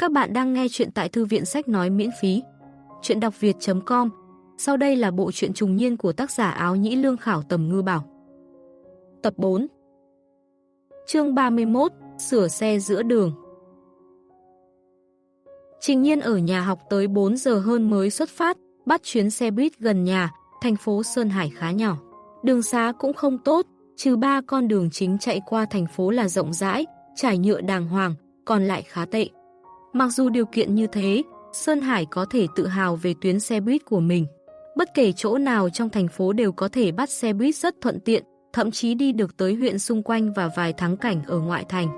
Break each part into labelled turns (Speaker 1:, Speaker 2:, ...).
Speaker 1: Các bạn đang nghe chuyện tại thư viện sách nói miễn phí. Chuyện đọc việt.com Sau đây là bộ truyện trùng niên của tác giả áo nhĩ lương khảo tầm ngư bảo. Tập 4 Chương 31 Sửa xe giữa đường Trình nhiên ở nhà học tới 4 giờ hơn mới xuất phát, bắt chuyến xe buýt gần nhà, thành phố Sơn Hải khá nhỏ. Đường xá cũng không tốt, trừ ba con đường chính chạy qua thành phố là rộng rãi, trải nhựa đàng hoàng, còn lại khá tệ. Mặc dù điều kiện như thế, Sơn Hải có thể tự hào về tuyến xe buýt của mình. Bất kể chỗ nào trong thành phố đều có thể bắt xe buýt rất thuận tiện, thậm chí đi được tới huyện xung quanh và vài thắng cảnh ở ngoại thành.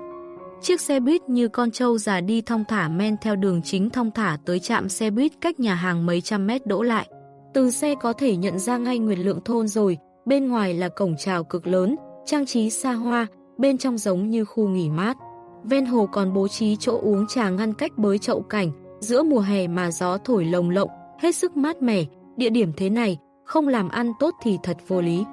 Speaker 1: Chiếc xe buýt như con trâu già đi thong thả men theo đường chính thong thả tới trạm xe buýt cách nhà hàng mấy trăm mét đỗ lại. Từ xe có thể nhận ra ngay Nguyệt Lượng Thôn rồi, bên ngoài là cổng chào cực lớn, trang trí xa hoa, bên trong giống như khu nghỉ mát. Ven hồ còn bố trí chỗ uống trà ngăn cách bới chậu cảnh, giữa mùa hè mà gió thổi lồng lộng, hết sức mát mẻ, địa điểm thế này, không làm ăn tốt thì thật vô lý.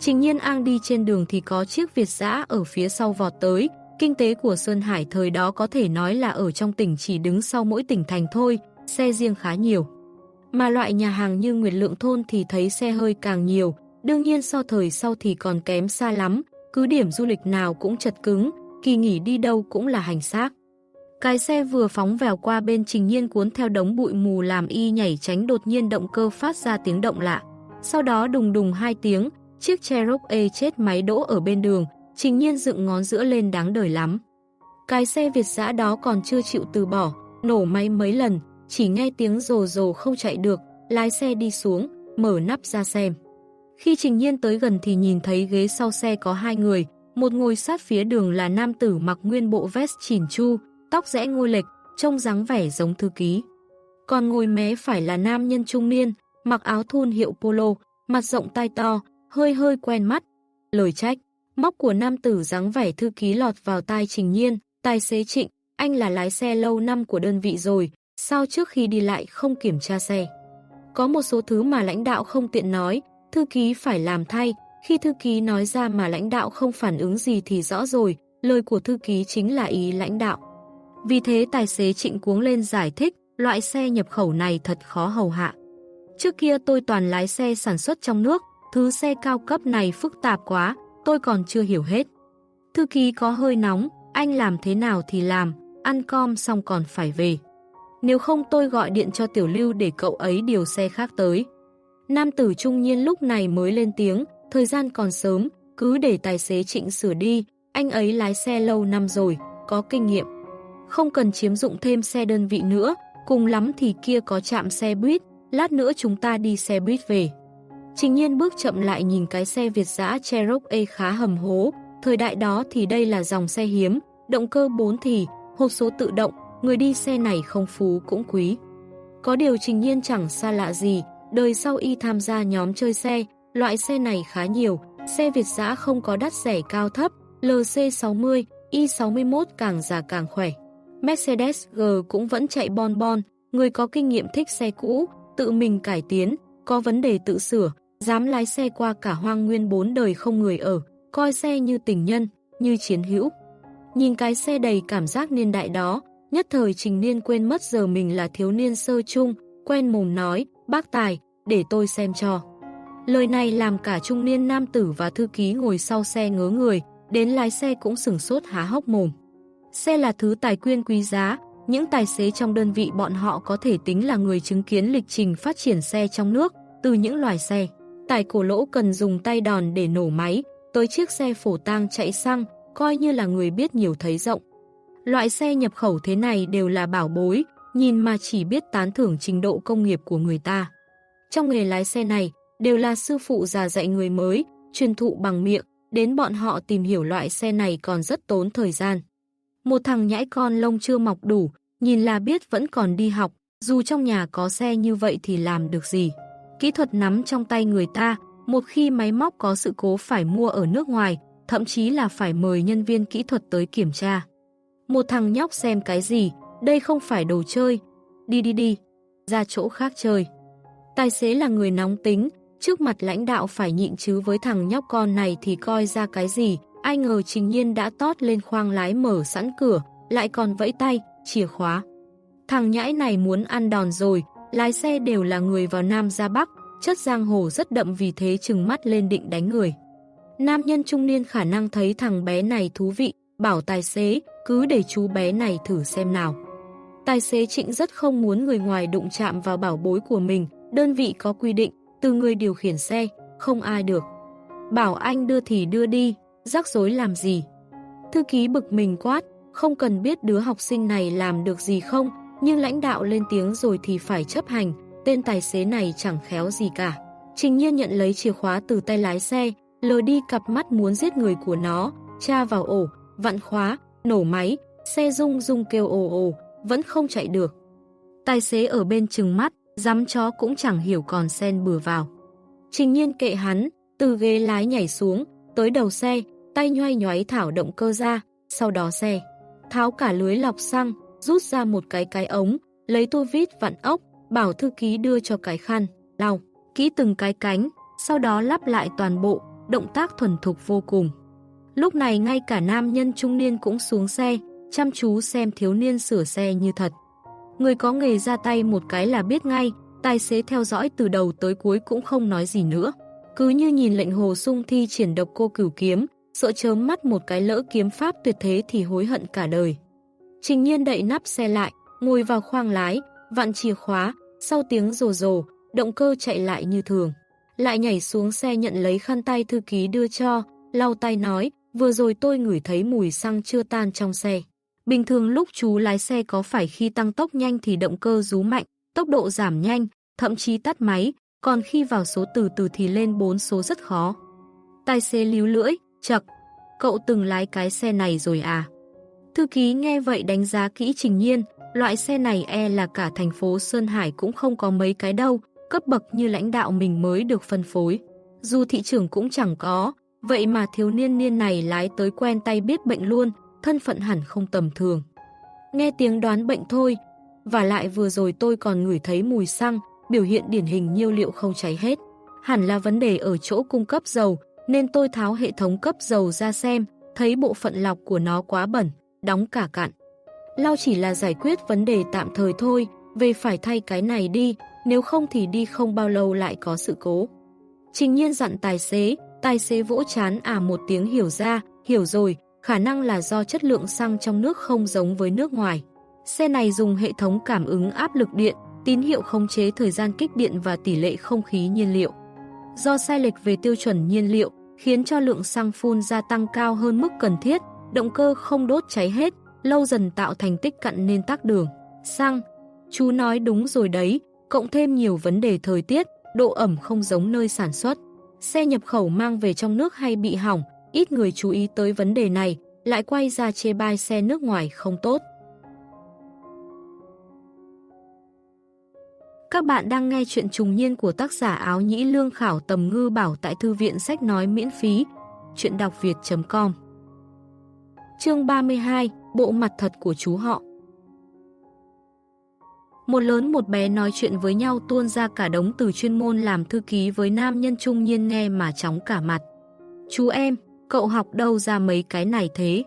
Speaker 1: Trình nhiên An đi trên đường thì có chiếc Việt giã ở phía sau vọt tới, kinh tế của Sơn Hải thời đó có thể nói là ở trong tỉnh chỉ đứng sau mỗi tỉnh thành thôi, xe riêng khá nhiều. Mà loại nhà hàng như Nguyệt Lượng Thôn thì thấy xe hơi càng nhiều, đương nhiên so thời sau thì còn kém xa lắm, cứ điểm du lịch nào cũng chật cứng, kỳ nghỉ đi đâu cũng là hành xác. Cái xe vừa phóng vèo qua bên trình nhiên cuốn theo đống bụi mù làm y nhảy tránh đột nhiên động cơ phát ra tiếng động lạ. Sau đó đùng đùng hai tiếng, chiếc Cherokee chết máy đỗ ở bên đường, trình nhiên dựng ngón giữa lên đáng đời lắm. Cái xe Việt giã đó còn chưa chịu từ bỏ, nổ máy mấy lần, chỉ nghe tiếng rồ rồ không chạy được, lái xe đi xuống, mở nắp ra xem. Khi Trình Nhiên tới gần thì nhìn thấy ghế sau xe có hai người, một ngồi sát phía đường là nam tử mặc nguyên bộ vest chỉn chu, tóc rẽ ngôi lệch, trông dáng vẻ giống thư ký. Còn ngồi mé phải là nam nhân trung niên, mặc áo thun hiệu polo, mặt rộng tai to, hơi hơi quen mắt. Lời trách, móc của nam tử dáng vẻ thư ký lọt vào tai Trình Nhiên, tài xế Trịnh, anh là lái xe lâu năm của đơn vị rồi, sao trước khi đi lại không kiểm tra xe. Có một số thứ mà lãnh đạo không tiện nói, thư ký phải làm thay, khi thư ký nói ra mà lãnh đạo không phản ứng gì thì rõ rồi, lời của thư ký chính là ý lãnh đạo. Vì thế tài xế trịnh cuống lên giải thích, loại xe nhập khẩu này thật khó hầu hạ. Trước kia tôi toàn lái xe sản xuất trong nước, thứ xe cao cấp này phức tạp quá, tôi còn chưa hiểu hết. Thư ký có hơi nóng, anh làm thế nào thì làm, ăn com xong còn phải về. Nếu không tôi gọi điện cho Tiểu Lưu để cậu ấy điều xe khác tới. Nam tử trung nhiên lúc này mới lên tiếng, thời gian còn sớm, cứ để tài xế trịnh sửa đi, anh ấy lái xe lâu năm rồi, có kinh nghiệm. Không cần chiếm dụng thêm xe đơn vị nữa, cùng lắm thì kia có chạm xe buýt, lát nữa chúng ta đi xe buýt về. Trình nhiên bước chậm lại nhìn cái xe Việt giã Cherokee khá hầm hố, thời đại đó thì đây là dòng xe hiếm, động cơ 4 thì, hộp số tự động, người đi xe này không phú cũng quý. Có điều trình nhiên chẳng xa lạ gì, đời sau y tham gia nhóm chơi xe, loại xe này khá nhiều, xe Việt giã không có đắt rẻ cao thấp, LC60, Y61 càng già càng khỏe. Mercedes G cũng vẫn chạy bon bon, người có kinh nghiệm thích xe cũ, tự mình cải tiến, có vấn đề tự sửa, dám lái xe qua cả hoang nguyên bốn đời không người ở, coi xe như tình nhân, như chiến hữu. Nhìn cái xe đầy cảm giác niên đại đó, nhất thời trình niên quên mất giờ mình là thiếu niên sơ chung, quen mồm nói, bác tài, để tôi xem cho. Lời này làm cả trung niên nam tử và thư ký ngồi sau xe ngớ người, đến lái xe cũng sửng sốt há hốc mồm. Xe là thứ tài quyên quý giá, những tài xế trong đơn vị bọn họ có thể tính là người chứng kiến lịch trình phát triển xe trong nước, từ những loài xe. Tài cổ lỗ cần dùng tay đòn để nổ máy, tới chiếc xe phổ tang chạy xăng, coi như là người biết nhiều thấy rộng. Loại xe nhập khẩu thế này đều là bảo bối, nhìn mà chỉ biết tán thưởng trình độ công nghiệp của người ta. Trong nghề lái xe này, đều là sư phụ già dạy người mới, truyền thụ bằng miệng, đến bọn họ tìm hiểu loại xe này còn rất tốn thời gian. Một thằng nhãi con lông chưa mọc đủ, nhìn là biết vẫn còn đi học, dù trong nhà có xe như vậy thì làm được gì. Kỹ thuật nắm trong tay người ta, một khi máy móc có sự cố phải mua ở nước ngoài, thậm chí là phải mời nhân viên kỹ thuật tới kiểm tra. Một thằng nhóc xem cái gì, đây không phải đồ chơi, đi đi đi, ra chỗ khác chơi. Tài xế là người nóng tính, trước mặt lãnh đạo phải nhịn chứ với thằng nhóc con này thì coi ra cái gì, ai ngờ trình nhiên đã tót lên khoang lái mở sẵn cửa, lại còn vẫy tay, chìa khóa. Thằng nhãi này muốn ăn đòn rồi, lái xe đều là người vào Nam ra Bắc, chất giang hồ rất đậm vì thế chừng mắt lên định đánh người. Nam nhân trung niên khả năng thấy thằng bé này thú vị, bảo tài xế, cứ để chú bé này thử xem nào. Tài xế Trịnh rất không muốn người ngoài đụng chạm vào bảo bối của mình, đơn vị có quy định, từ người điều khiển xe, không ai được. Bảo anh đưa thì đưa đi, rắc rối làm gì. Thư ký bực mình quát, không cần biết đứa học sinh này làm được gì không, nhưng lãnh đạo lên tiếng rồi thì phải chấp hành, tên tài xế này chẳng khéo gì cả. Trình nhiên nhận lấy chìa khóa từ tay lái xe, lờ đi cặp mắt muốn giết người của nó, tra vào ổ, vặn khóa, nổ máy, xe rung rung kêu ồ ồ, vẫn không chạy được. Tài xế ở bên chừng mắt, dám chó cũng chẳng hiểu còn sen bừa vào. Trình nhiên kệ hắn, từ ghế lái nhảy xuống, tới đầu xe, tay nhoay nhoáy thảo động cơ ra, sau đó xe. Tháo cả lưới lọc xăng, rút ra một cái cái ống, lấy tua vít vặn ốc, bảo thư ký đưa cho cái khăn, lau, kỹ từng cái cánh, sau đó lắp lại toàn bộ, động tác thuần thục vô cùng. Lúc này ngay cả nam nhân trung niên cũng xuống xe, chăm chú xem thiếu niên sửa xe như thật. Người có nghề ra tay một cái là biết ngay, tài xế theo dõi từ đầu tới cuối cũng không nói gì nữa. Cứ như nhìn lệnh hồ sung thi triển độc cô cửu kiếm, sợ chớm mắt một cái lỡ kiếm pháp tuyệt thế thì hối hận cả đời. Trình nhiên đậy nắp xe lại, ngồi vào khoang lái, vặn chìa khóa, sau tiếng rồ rồ, động cơ chạy lại như thường. Lại nhảy xuống xe nhận lấy khăn tay thư ký đưa cho, lau tay nói, vừa rồi tôi ngửi thấy mùi xăng chưa tan trong xe. Bình thường lúc chú lái xe có phải khi tăng tốc nhanh thì động cơ rú mạnh, tốc độ giảm nhanh, thậm chí tắt máy, còn khi vào số từ từ thì lên 4 số rất khó. Tài xế líu lưỡi, chật, cậu từng lái cái xe này rồi à? Thư ký nghe vậy đánh giá kỹ trình nhiên, loại xe này e là cả thành phố Sơn Hải cũng không có mấy cái đâu, cấp bậc như lãnh đạo mình mới được phân phối. Dù thị trường cũng chẳng có, vậy mà thiếu niên niên này lái tới quen tay biết bệnh luôn, thân phận hẳn không tầm thường. Nghe tiếng đoán bệnh thôi, và lại vừa rồi tôi còn ngửi thấy mùi xăng, biểu hiện điển hình nhiêu liệu không cháy hết. Hẳn là vấn đề ở chỗ cung cấp dầu, nên tôi tháo hệ thống cấp dầu ra xem, thấy bộ phận lọc của nó quá bẩn, đóng cả cạn. Lau chỉ là giải quyết vấn đề tạm thời thôi, về phải thay cái này đi, nếu không thì đi không bao lâu lại có sự cố. Trình nhiên dặn tài xế, tài xế vỗ chán à một tiếng hiểu ra, hiểu rồi, khả năng là do chất lượng xăng trong nước không giống với nước ngoài. Xe này dùng hệ thống cảm ứng áp lực điện, tín hiệu khống chế thời gian kích điện và tỷ lệ không khí nhiên liệu. Do sai lệch về tiêu chuẩn nhiên liệu, khiến cho lượng xăng phun ra tăng cao hơn mức cần thiết, động cơ không đốt cháy hết, lâu dần tạo thành tích cặn nên tắc đường. Xăng, chú nói đúng rồi đấy, cộng thêm nhiều vấn đề thời tiết, độ ẩm không giống nơi sản xuất. Xe nhập khẩu mang về trong nước hay bị hỏng, ít người chú ý tới vấn đề này, lại quay ra chê bai xe nước ngoài không tốt. Các bạn đang nghe chuyện trùng niên của tác giả áo nhĩ lương khảo tầm ngư bảo tại thư viện sách nói miễn phí. Chuyện đọc việt.com Chương 32 Bộ mặt thật của chú họ Một lớn một bé nói chuyện với nhau tuôn ra cả đống từ chuyên môn làm thư ký với nam nhân trung nhiên nghe mà chóng cả mặt. Chú em, cậu học đâu ra mấy cái này thế?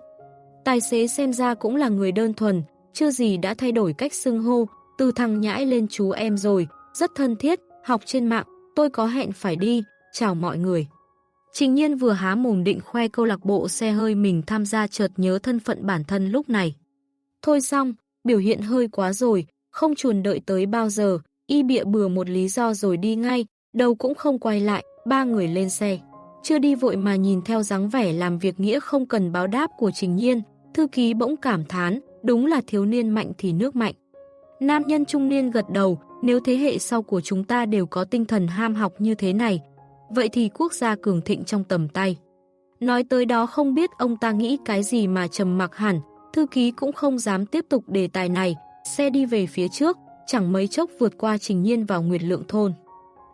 Speaker 1: Tài xế xem ra cũng là người đơn thuần, chưa gì đã thay đổi cách xưng hô, từ thằng nhãi lên chú em rồi, rất thân thiết, học trên mạng, tôi có hẹn phải đi, chào mọi người. Trình nhiên vừa há mồm định khoe câu lạc bộ xe hơi mình tham gia chợt nhớ thân phận bản thân lúc này. Thôi xong, biểu hiện hơi quá rồi, không chuồn đợi tới bao giờ, y bịa bừa một lý do rồi đi ngay, đầu cũng không quay lại, ba người lên xe. Chưa đi vội mà nhìn theo dáng vẻ làm việc nghĩa không cần báo đáp của Trình Nhiên, thư ký bỗng cảm thán, đúng là thiếu niên mạnh thì nước mạnh. Nam nhân trung niên gật đầu, nếu thế hệ sau của chúng ta đều có tinh thần ham học như thế này, vậy thì quốc gia cường thịnh trong tầm tay. Nói tới đó không biết ông ta nghĩ cái gì mà trầm mặc hẳn, thư ký cũng không dám tiếp tục đề tài này, xe đi về phía trước, chẳng mấy chốc vượt qua Trình Nhiên vào Nguyệt Lượng Thôn.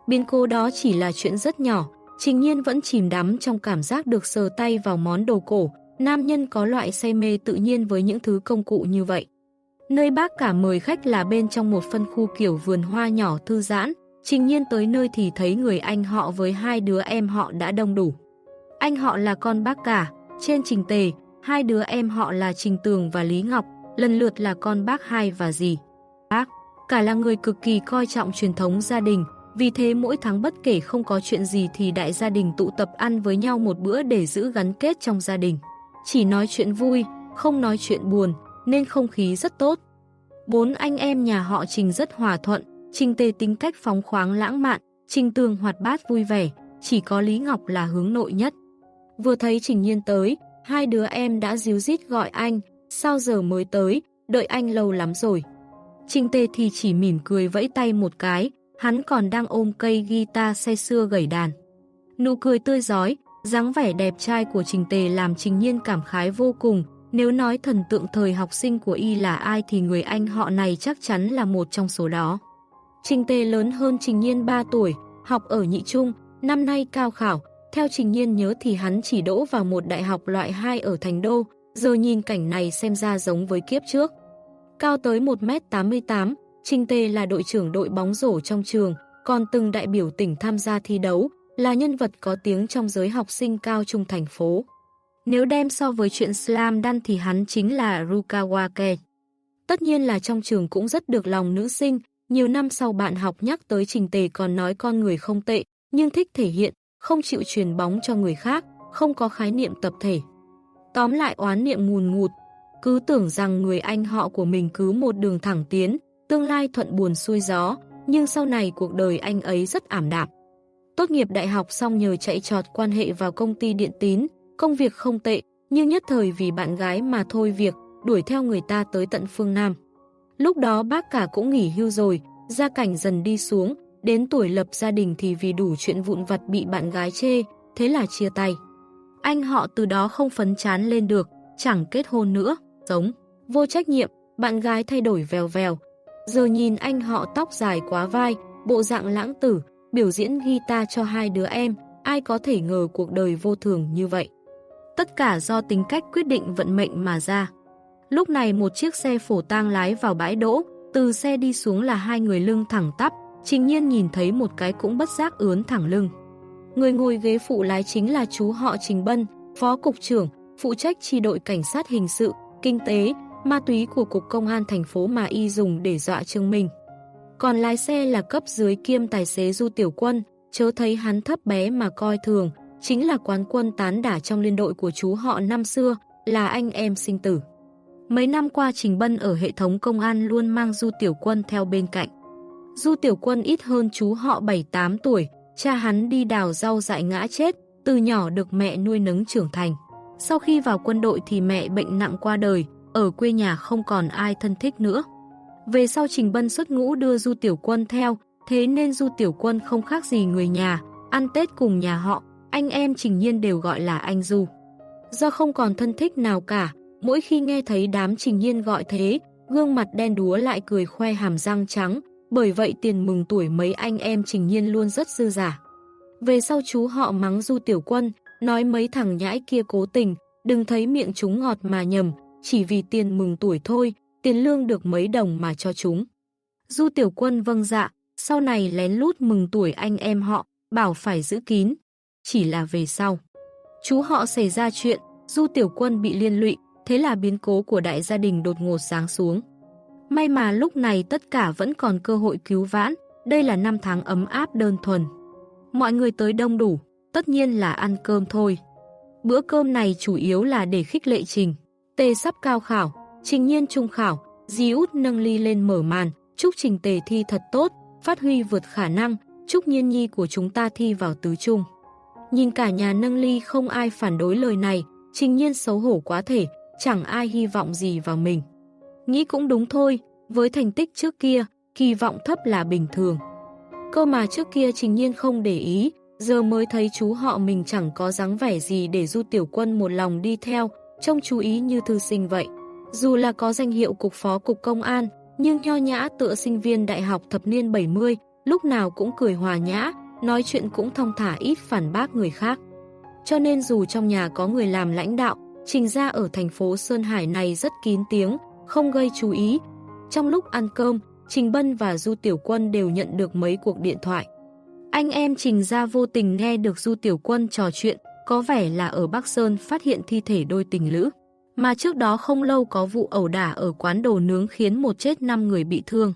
Speaker 1: Biến cố đó chỉ là chuyện rất nhỏ, Trình Nhiên vẫn chìm đắm trong cảm giác được sờ tay vào món đồ cổ, nam nhân có loại say mê tự nhiên với những thứ công cụ như vậy. Nơi bác cả mời khách là bên trong một phân khu kiểu vườn hoa nhỏ thư giãn, trình nhiên tới nơi thì thấy người anh họ với hai đứa em họ đã đông đủ. Anh họ là con bác cả, trên trình tề, hai đứa em họ là Trình Tường và Lý Ngọc, lần lượt là con bác hai và dì. bác. Cả là người cực kỳ coi trọng truyền thống gia đình, vì thế mỗi tháng bất kể không có chuyện gì thì đại gia đình tụ tập ăn với nhau một bữa để giữ gắn kết trong gia đình. Chỉ nói chuyện vui, không nói chuyện buồn, nên không khí rất tốt. Bốn anh em nhà họ Trình rất hòa thuận, Trình Tê tính cách phóng khoáng lãng mạn, Trình Tường hoạt bát vui vẻ, chỉ có Lý Ngọc là hướng nội nhất. Vừa thấy Trình Nhiên tới, hai đứa em đã díu dít gọi anh, sao giờ mới tới, đợi anh lâu lắm rồi. Trình Tê thì chỉ mỉm cười vẫy tay một cái, hắn còn đang ôm cây guitar say xưa gảy đàn. Nụ cười tươi giói, dáng vẻ đẹp trai của Trình Tề làm Trình Nhiên cảm khái vô cùng, nếu nói thần tượng thời học sinh của y là ai thì người anh họ này chắc chắn là một trong số đó. Trình Tề lớn hơn Trình Nhiên 3 tuổi, học ở nhị trung, năm nay cao khảo, theo Trình Nhiên nhớ thì hắn chỉ đỗ vào một đại học loại 2 ở Thành Đô, giờ nhìn cảnh này xem ra giống với kiếp trước. Cao tới 1m88, Trình Tề là đội trưởng đội bóng rổ trong trường, còn từng đại biểu tỉnh tham gia thi đấu, là nhân vật có tiếng trong giới học sinh cao trung thành phố. Nếu đem so với chuyện slam đan thì hắn chính là Rukawake. Tất nhiên là trong trường cũng rất được lòng nữ sinh, nhiều năm sau bạn học nhắc tới trình tề còn nói con người không tệ, nhưng thích thể hiện, không chịu truyền bóng cho người khác, không có khái niệm tập thể. Tóm lại oán niệm ngùn ngụt, cứ tưởng rằng người anh họ của mình cứ một đường thẳng tiến, tương lai thuận buồn xuôi gió, nhưng sau này cuộc đời anh ấy rất ảm đạm. Tốt nghiệp đại học xong nhờ chạy trọt quan hệ vào công ty điện tín, công việc không tệ, nhưng nhất thời vì bạn gái mà thôi việc, đuổi theo người ta tới tận phương Nam. Lúc đó bác cả cũng nghỉ hưu rồi, gia cảnh dần đi xuống, đến tuổi lập gia đình thì vì đủ chuyện vụn vặt bị bạn gái chê, thế là chia tay. Anh họ từ đó không phấn chán lên được, chẳng kết hôn nữa, giống, vô trách nhiệm, bạn gái thay đổi vèo vèo. Giờ nhìn anh họ tóc dài quá vai, bộ dạng lãng tử, biểu diễn guitar cho hai đứa em, ai có thể ngờ cuộc đời vô thường như vậy. Tất cả do tính cách quyết định vận mệnh mà ra. Lúc này một chiếc xe phổ tang lái vào bãi đỗ, từ xe đi xuống là hai người lưng thẳng tắp, trình nhiên nhìn thấy một cái cũng bất giác ướn thẳng lưng. Người ngồi ghế phụ lái chính là chú họ Trình Bân, phó cục trưởng, phụ trách chi đội cảnh sát hình sự, kinh tế, ma túy của Cục Công an thành phố mà y dùng để dọa Trương Minh. Còn lái xe là cấp dưới kiêm tài xế Du Tiểu Quân, chớ thấy hắn thấp bé mà coi thường, chính là quán quân tán đả trong liên đội của chú họ năm xưa, là anh em sinh tử. Mấy năm qua Trình Bân ở hệ thống công an luôn mang Du Tiểu Quân theo bên cạnh. Du Tiểu Quân ít hơn chú họ 7-8 tuổi, cha hắn đi đào rau dại ngã chết, từ nhỏ được mẹ nuôi nấng trưởng thành. Sau khi vào quân đội thì mẹ bệnh nặng qua đời, ở quê nhà không còn ai thân thích nữa. Về sau Trình Bân xuất ngũ đưa Du Tiểu Quân theo, thế nên Du Tiểu Quân không khác gì người nhà, ăn Tết cùng nhà họ, anh em Trình Nhiên đều gọi là anh Du. Do không còn thân thích nào cả, mỗi khi nghe thấy đám Trình Nhiên gọi thế, gương mặt đen đúa lại cười khoe hàm răng trắng, bởi vậy tiền mừng tuổi mấy anh em Trình Nhiên luôn rất dư giả. Về sau chú họ mắng Du Tiểu Quân, nói mấy thằng nhãi kia cố tình, đừng thấy miệng chúng ngọt mà nhầm, chỉ vì tiền mừng tuổi thôi, tiền lương được mấy đồng mà cho chúng. Du Tiểu Quân vâng dạ, sau này lén lút mừng tuổi anh em họ, bảo phải giữ kín. Chỉ là về sau. Chú họ xảy ra chuyện, Du Tiểu Quân bị liên lụy, thế là biến cố của đại gia đình đột ngột sáng xuống. May mà lúc này tất cả vẫn còn cơ hội cứu vãn, đây là năm tháng ấm áp đơn thuần. Mọi người tới đông đủ, tất nhiên là ăn cơm thôi. Bữa cơm này chủ yếu là để khích lệ Trình. Tê sắp cao khảo, Trình nhiên trung khảo, Di út nâng ly lên mở màn, chúc Trình Tề thi thật tốt, phát huy vượt khả năng, chúc nhiên nhi của chúng ta thi vào tứ trung. Nhìn cả nhà nâng ly không ai phản đối lời này, Trình nhiên xấu hổ quá thể, chẳng ai hy vọng gì vào mình. Nghĩ cũng đúng thôi, với thành tích trước kia, kỳ vọng thấp là bình thường. Cơ mà trước kia Trình nhiên không để ý, giờ mới thấy chú họ mình chẳng có dáng vẻ gì để du tiểu quân một lòng đi theo, trông chú ý như thư sinh vậy. Dù là có danh hiệu cục phó cục công an, nhưng nho nhã tựa sinh viên đại học thập niên 70, lúc nào cũng cười hòa nhã, nói chuyện cũng thông thả ít phản bác người khác. Cho nên dù trong nhà có người làm lãnh đạo, trình ra ở thành phố Sơn Hải này rất kín tiếng, không gây chú ý. Trong lúc ăn cơm, Trình Bân và Du Tiểu Quân đều nhận được mấy cuộc điện thoại. Anh em Trình ra vô tình nghe được Du Tiểu Quân trò chuyện, có vẻ là ở Bắc Sơn phát hiện thi thể đôi tình lữ. mà trước đó không lâu có vụ ẩu đả ở quán đồ nướng khiến một chết năm người bị thương.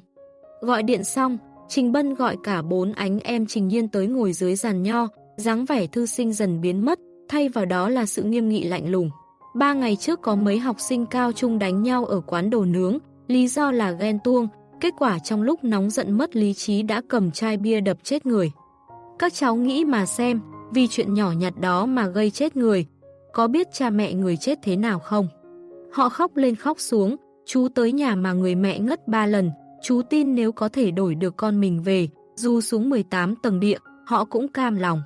Speaker 1: Gọi điện xong, Trình Bân gọi cả bốn ánh em Trình Nhiên tới ngồi dưới giàn nho, dáng vẻ thư sinh dần biến mất, thay vào đó là sự nghiêm nghị lạnh lùng. Ba ngày trước có mấy học sinh cao trung đánh nhau ở quán đồ nướng, lý do là ghen tuông, kết quả trong lúc nóng giận mất lý trí đã cầm chai bia đập chết người. Các cháu nghĩ mà xem, vì chuyện nhỏ nhặt đó mà gây chết người, có biết cha mẹ người chết thế nào không? Họ khóc lên khóc xuống, chú tới nhà mà người mẹ ngất ba lần, chú tin nếu có thể đổi được con mình về, dù xuống 18 tầng địa, họ cũng cam lòng.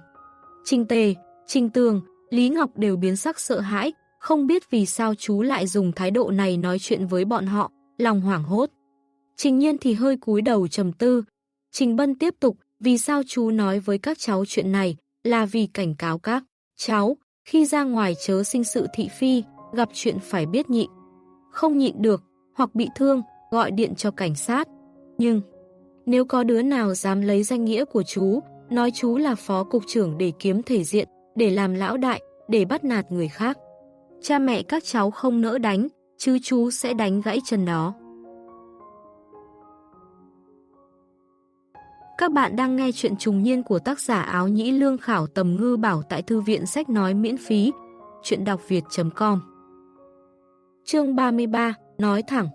Speaker 1: Trình Tề, Trình Tường, Lý Ngọc đều biến sắc sợ hãi, không biết vì sao chú lại dùng thái độ này nói chuyện với bọn họ, lòng hoảng hốt. Trình Nhiên thì hơi cúi đầu trầm tư. Trình Bân tiếp tục, vì sao chú nói với các cháu chuyện này, là vì cảnh cáo các cháu, khi ra ngoài chớ sinh sự thị phi, gặp chuyện phải biết nhịn. Không nhịn được, hoặc bị thương, gọi điện cho cảnh sát. Nhưng, nếu có đứa nào dám lấy danh nghĩa của chú, nói chú là phó cục trưởng để kiếm thể diện, để làm lão đại, để bắt nạt người khác. Cha mẹ các cháu không nỡ đánh, chứ chú sẽ đánh gãy chân đó. Các bạn đang nghe chuyện trùng niên của tác giả áo nhĩ lương khảo tầm ngư bảo tại thư viện sách nói miễn phí. Chuyện đọc việt.com Chương 33 Nói thẳng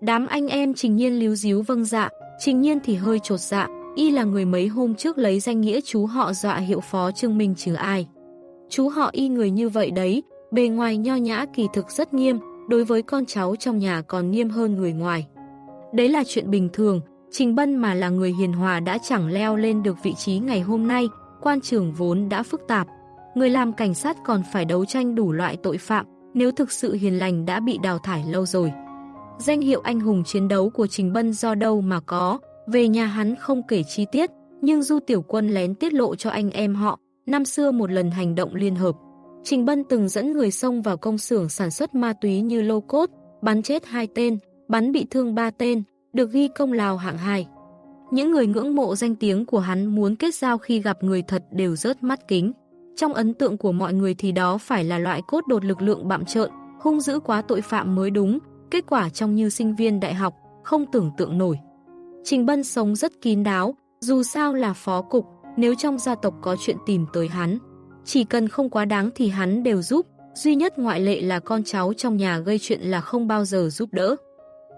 Speaker 1: Đám anh em Trình Nhiên líu díu vâng dạ, Trình Nhiên thì hơi trột dạ, y là người mấy hôm trước lấy danh nghĩa chú họ dọa hiệu phó Trương Minh chứ ai. Chú họ y người như vậy đấy, bề ngoài nho nhã kỳ thực rất nghiêm, đối với con cháu trong nhà còn nghiêm hơn người ngoài. Đấy là chuyện bình thường, Trình Bân mà là người hiền hòa đã chẳng leo lên được vị trí ngày hôm nay, quan trường vốn đã phức tạp. Người làm cảnh sát còn phải đấu tranh đủ loại tội phạm, nếu thực sự hiền lành đã bị đào thải lâu rồi. Danh hiệu anh hùng chiến đấu của Trình Bân do đâu mà có, về nhà hắn không kể chi tiết, nhưng Du Tiểu Quân lén tiết lộ cho anh em họ, năm xưa một lần hành động liên hợp. Trình Bân từng dẫn người xông vào công xưởng sản xuất ma túy như lô cốt, bắn chết hai tên, bắn bị thương ba tên, được ghi công lao hạng hai. Những người ngưỡng mộ danh tiếng của hắn muốn kết giao khi gặp người thật đều rớt mắt kính. Trong ấn tượng của mọi người thì đó phải là loại cốt đột lực lượng bạm trợn, hung dữ quá tội phạm mới đúng, kết quả trong như sinh viên đại học, không tưởng tượng nổi. Trình Bân sống rất kín đáo, dù sao là phó cục, nếu trong gia tộc có chuyện tìm tới hắn. Chỉ cần không quá đáng thì hắn đều giúp, duy nhất ngoại lệ là con cháu trong nhà gây chuyện là không bao giờ giúp đỡ.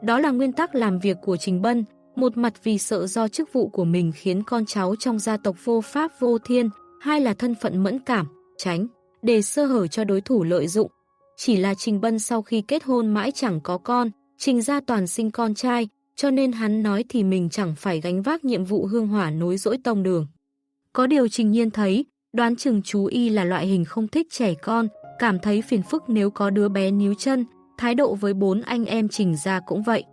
Speaker 1: Đó là nguyên tắc làm việc của Trình Bân, một mặt vì sợ do chức vụ của mình khiến con cháu trong gia tộc vô pháp vô thiên, hai là thân phận mẫn cảm, tránh, để sơ hở cho đối thủ lợi dụng. Chỉ là Trình Bân sau khi kết hôn mãi chẳng có con, Trình gia toàn sinh con trai, cho nên hắn nói thì mình chẳng phải gánh vác nhiệm vụ hương hỏa nối dỗi tông đường. Có điều Trình Nhiên thấy, đoán chừng chú Y là loại hình không thích trẻ con, cảm thấy phiền phức nếu có đứa bé níu chân, thái độ với bốn anh em Trình ra cũng vậy.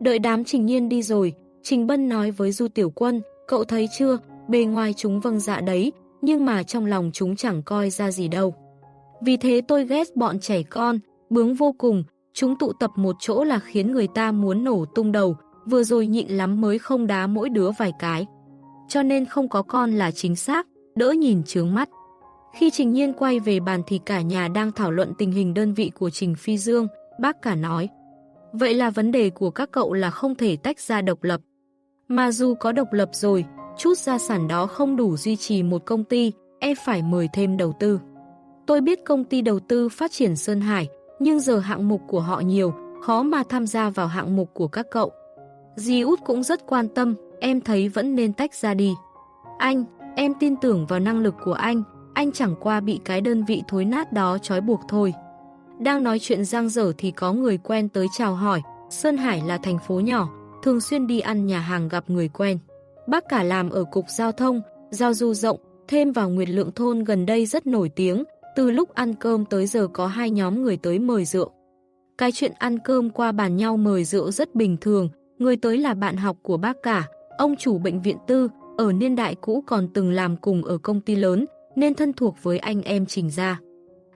Speaker 1: Đợi đám Trình Nhiên đi rồi, Trình Bân nói với Du Tiểu Quân, cậu thấy chưa, bề ngoài chúng vâng dạ đấy, nhưng mà trong lòng chúng chẳng coi ra gì đâu. Vì thế tôi ghét bọn trẻ con, bướng vô cùng, chúng tụ tập một chỗ là khiến người ta muốn nổ tung đầu, vừa rồi nhịn lắm mới không đá mỗi đứa vài cái. Cho nên không có con là chính xác, đỡ nhìn trướng mắt. Khi Trình Nhiên quay về bàn thì cả nhà đang thảo luận tình hình đơn vị của Trình Phi Dương, bác cả nói. Vậy là vấn đề của các cậu là không thể tách ra độc lập. Mà dù có độc lập rồi, chút gia sản đó không đủ duy trì một công ty, e phải mời thêm đầu tư. Tôi biết công ty đầu tư phát triển Sơn Hải, nhưng giờ hạng mục của họ nhiều, khó mà tham gia vào hạng mục của các cậu. di út cũng rất quan tâm, em thấy vẫn nên tách ra đi. Anh, em tin tưởng vào năng lực của anh, anh chẳng qua bị cái đơn vị thối nát đó trói buộc thôi. Đang nói chuyện giang dở thì có người quen tới chào hỏi, Sơn Hải là thành phố nhỏ, thường xuyên đi ăn nhà hàng gặp người quen. Bác cả làm ở cục giao thông, giao du rộng, thêm vào Nguyệt Lượng Thôn gần đây rất nổi tiếng, từ lúc ăn cơm tới giờ có hai nhóm người tới mời rượu. Cái chuyện ăn cơm qua bàn nhau mời rượu rất bình thường, người tới là bạn học của bác cả, ông chủ bệnh viện tư, ở niên đại cũ còn từng làm cùng ở công ty lớn, nên thân thuộc với anh em Trình gia.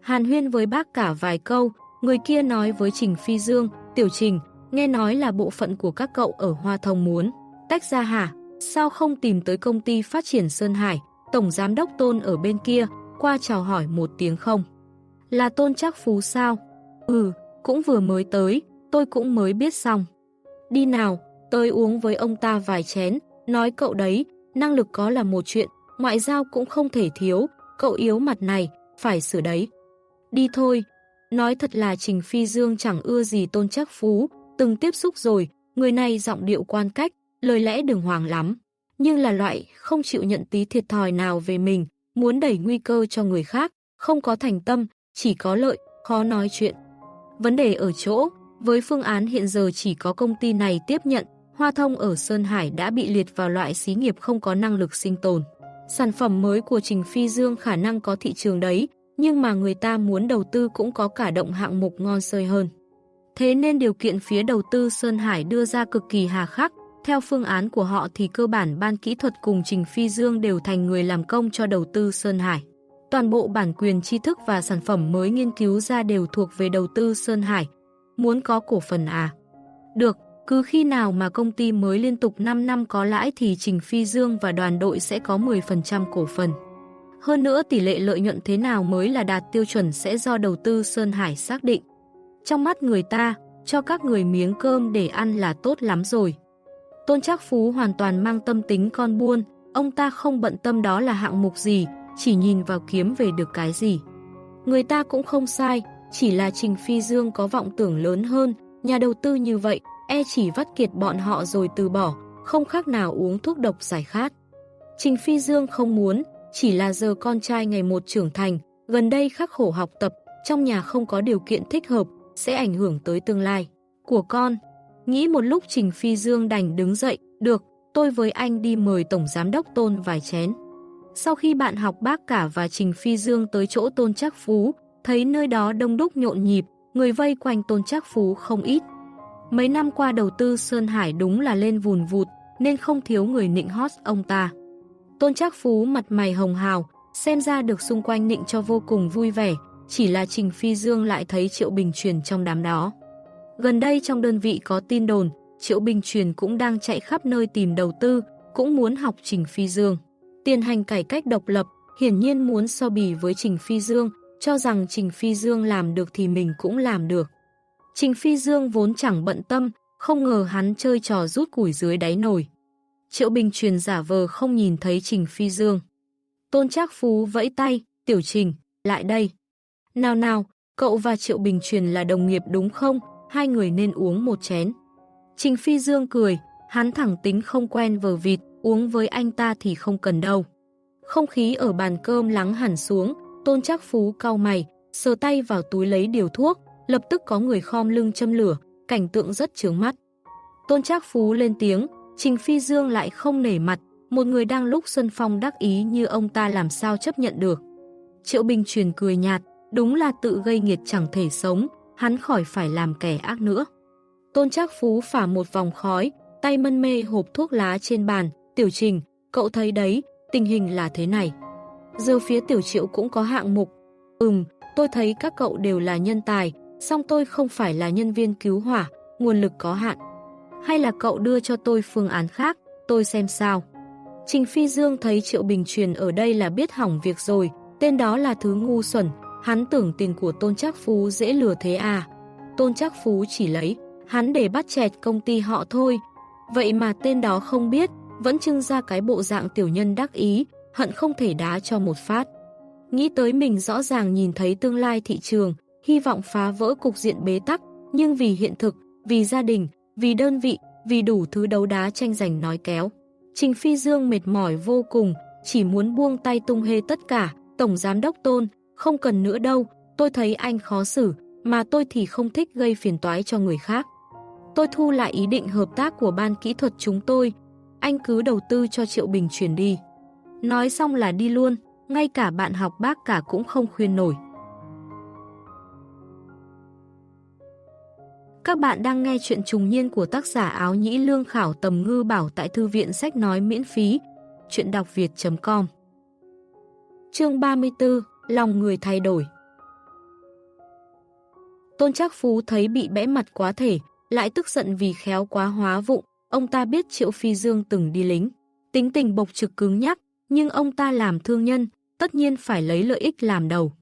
Speaker 1: Hàn huyên với bác cả vài câu, người kia nói với Trình Phi Dương, Tiểu Trình, nghe nói là bộ phận của các cậu ở Hoa Thông muốn. Tách ra hả? Sao không tìm tới công ty phát triển Sơn Hải, Tổng Giám đốc Tôn ở bên kia, qua chào hỏi một tiếng không? Là tôn Trác phú sao? Ừ, cũng vừa mới tới, tôi cũng mới biết xong. Đi nào, tôi uống với ông ta vài chén, nói cậu đấy, năng lực có là một chuyện, ngoại giao cũng không thể thiếu, cậu yếu mặt này, phải sửa đấy. Đi thôi. Nói thật là Trình Phi Dương chẳng ưa gì tôn chắc phú, từng tiếp xúc rồi, người này giọng điệu quan cách, lời lẽ đường hoàng lắm. Nhưng là loại không chịu nhận tí thiệt thòi nào về mình, muốn đẩy nguy cơ cho người khác, không có thành tâm, chỉ có lợi, khó nói chuyện. Vấn đề ở chỗ, với phương án hiện giờ chỉ có công ty này tiếp nhận, Hoa Thông ở Sơn Hải đã bị liệt vào loại xí nghiệp không có năng lực sinh tồn. Sản phẩm mới của Trình Phi Dương khả năng có thị trường đấy, nhưng mà người ta muốn đầu tư cũng có cả động hạng mục ngon sơi hơn. Thế nên điều kiện phía đầu tư Sơn Hải đưa ra cực kỳ hà khắc, theo phương án của họ thì cơ bản ban kỹ thuật cùng Trình Phi Dương đều thành người làm công cho đầu tư Sơn Hải. Toàn bộ bản quyền tri thức và sản phẩm mới nghiên cứu ra đều thuộc về đầu tư Sơn Hải. Muốn có cổ phần à? Được, cứ khi nào mà công ty mới liên tục 5 năm có lãi thì Trình Phi Dương và đoàn đội sẽ có 10% cổ phần. Hơn nữa tỷ lệ lợi nhuận thế nào mới là đạt tiêu chuẩn sẽ do đầu tư Sơn Hải xác định. Trong mắt người ta, cho các người miếng cơm để ăn là tốt lắm rồi. Tôn Trác Phú hoàn toàn mang tâm tính con buôn, ông ta không bận tâm đó là hạng mục gì, chỉ nhìn vào kiếm về được cái gì. Người ta cũng không sai, chỉ là Trình Phi Dương có vọng tưởng lớn hơn, nhà đầu tư như vậy, e chỉ vắt kiệt bọn họ rồi từ bỏ, không khác nào uống thuốc độc giải khát. Trình Phi Dương không muốn, chỉ là giờ con trai ngày một trưởng thành, gần đây khắc khổ học tập, trong nhà không có điều kiện thích hợp, sẽ ảnh hưởng tới tương lai của con. Nghĩ một lúc Trình Phi Dương đành đứng dậy, được, tôi với anh đi mời Tổng Giám đốc Tôn vài chén. Sau khi bạn học bác cả và Trình Phi Dương tới chỗ Tôn Trác Phú, thấy nơi đó đông đúc nhộn nhịp, người vây quanh Tôn Trác Phú không ít. Mấy năm qua đầu tư Sơn Hải đúng là lên vùn vụt, nên không thiếu người nịnh hót ông ta. Tôn Trác Phú mặt mày hồng hào, xem ra được xung quanh nịnh cho vô cùng vui vẻ, chỉ là Trình Phi Dương lại thấy Triệu Bình truyền trong đám đó. Gần đây trong đơn vị có tin đồn, Triệu Bình truyền cũng đang chạy khắp nơi tìm đầu tư, cũng muốn học Trình Phi Dương. Tiền hành cải cách độc lập, hiển nhiên muốn so bì với Trình Phi Dương, cho rằng Trình Phi Dương làm được thì mình cũng làm được. Trình Phi Dương vốn chẳng bận tâm, không ngờ hắn chơi trò rút củi dưới đáy nồi. Triệu Bình truyền giả vờ không nhìn thấy Trình Phi Dương. Tôn Trác Phú vẫy tay, Tiểu Trình, lại đây. Nào nào, cậu và Triệu Bình truyền là đồng nghiệp đúng không? Hai người nên uống một chén. Trình Phi Dương cười, hắn thẳng tính không quen vờ vịt, uống với anh ta thì không cần đâu. Không khí ở bàn cơm lắng hẳn xuống, Tôn Trác Phú cau mày, sờ tay vào túi lấy điều thuốc, lập tức có người khom lưng châm lửa, cảnh tượng rất chướng mắt. Tôn Trác Phú lên tiếng, Trình Phi Dương lại không nể mặt, một người đang lúc Xuân Phong đắc ý như ông ta làm sao chấp nhận được. Triệu Bình truyền cười nhạt, đúng là tự gây nghiệt chẳng thể sống, hắn khỏi phải làm kẻ ác nữa. Tôn Trác Phú phả một vòng khói, tay mân mê hộp thuốc lá trên bàn, Tiểu Trình, cậu thấy đấy, tình hình là thế này. Giờ phía Tiểu Triệu cũng có hạng mục. Ừm, tôi thấy các cậu đều là nhân tài, song tôi không phải là nhân viên cứu hỏa, nguồn lực có hạn. Hay là cậu đưa cho tôi phương án khác, tôi xem sao. Trình Phi Dương thấy Triệu Bình truyền ở đây là biết hỏng việc rồi, tên đó là thứ ngu xuẩn, hắn tưởng tiền của Tôn Trác Phú dễ lừa thế à. Tôn Trác Phú chỉ lấy, hắn để bắt chẹt công ty họ thôi. Vậy mà tên đó không biết, vẫn trưng ra cái bộ dạng tiểu nhân đắc ý, hận không thể đá cho một phát. Nghĩ tới mình rõ ràng nhìn thấy tương lai thị trường, hy vọng phá vỡ cục diện bế tắc, nhưng vì hiện thực, vì gia đình, vì đơn vị, vì đủ thứ đấu đá tranh giành nói kéo. Trình Phi Dương mệt mỏi vô cùng, chỉ muốn buông tay tung hê tất cả, Tổng Giám đốc Tôn, không cần nữa đâu, tôi thấy anh khó xử, mà tôi thì không thích gây phiền toái cho người khác. Tôi thu lại ý định hợp tác của ban kỹ thuật chúng tôi, anh cứ đầu tư cho Triệu Bình chuyển đi. Nói xong là đi luôn, ngay cả bạn học bác cả cũng không khuyên nổi. Các bạn đang nghe chuyện trùng niên của tác giả áo nhĩ lương khảo tầm ngư bảo tại thư viện sách nói miễn phí. Chuyện đọc việt.com Chương 34 Lòng người thay đổi Tôn Trác Phú thấy bị bẽ mặt quá thể, lại tức giận vì khéo quá hóa vụng. Ông ta biết Triệu Phi Dương từng đi lính. Tính tình bộc trực cứng nhắc, nhưng ông ta làm thương nhân, tất nhiên phải lấy lợi ích làm đầu.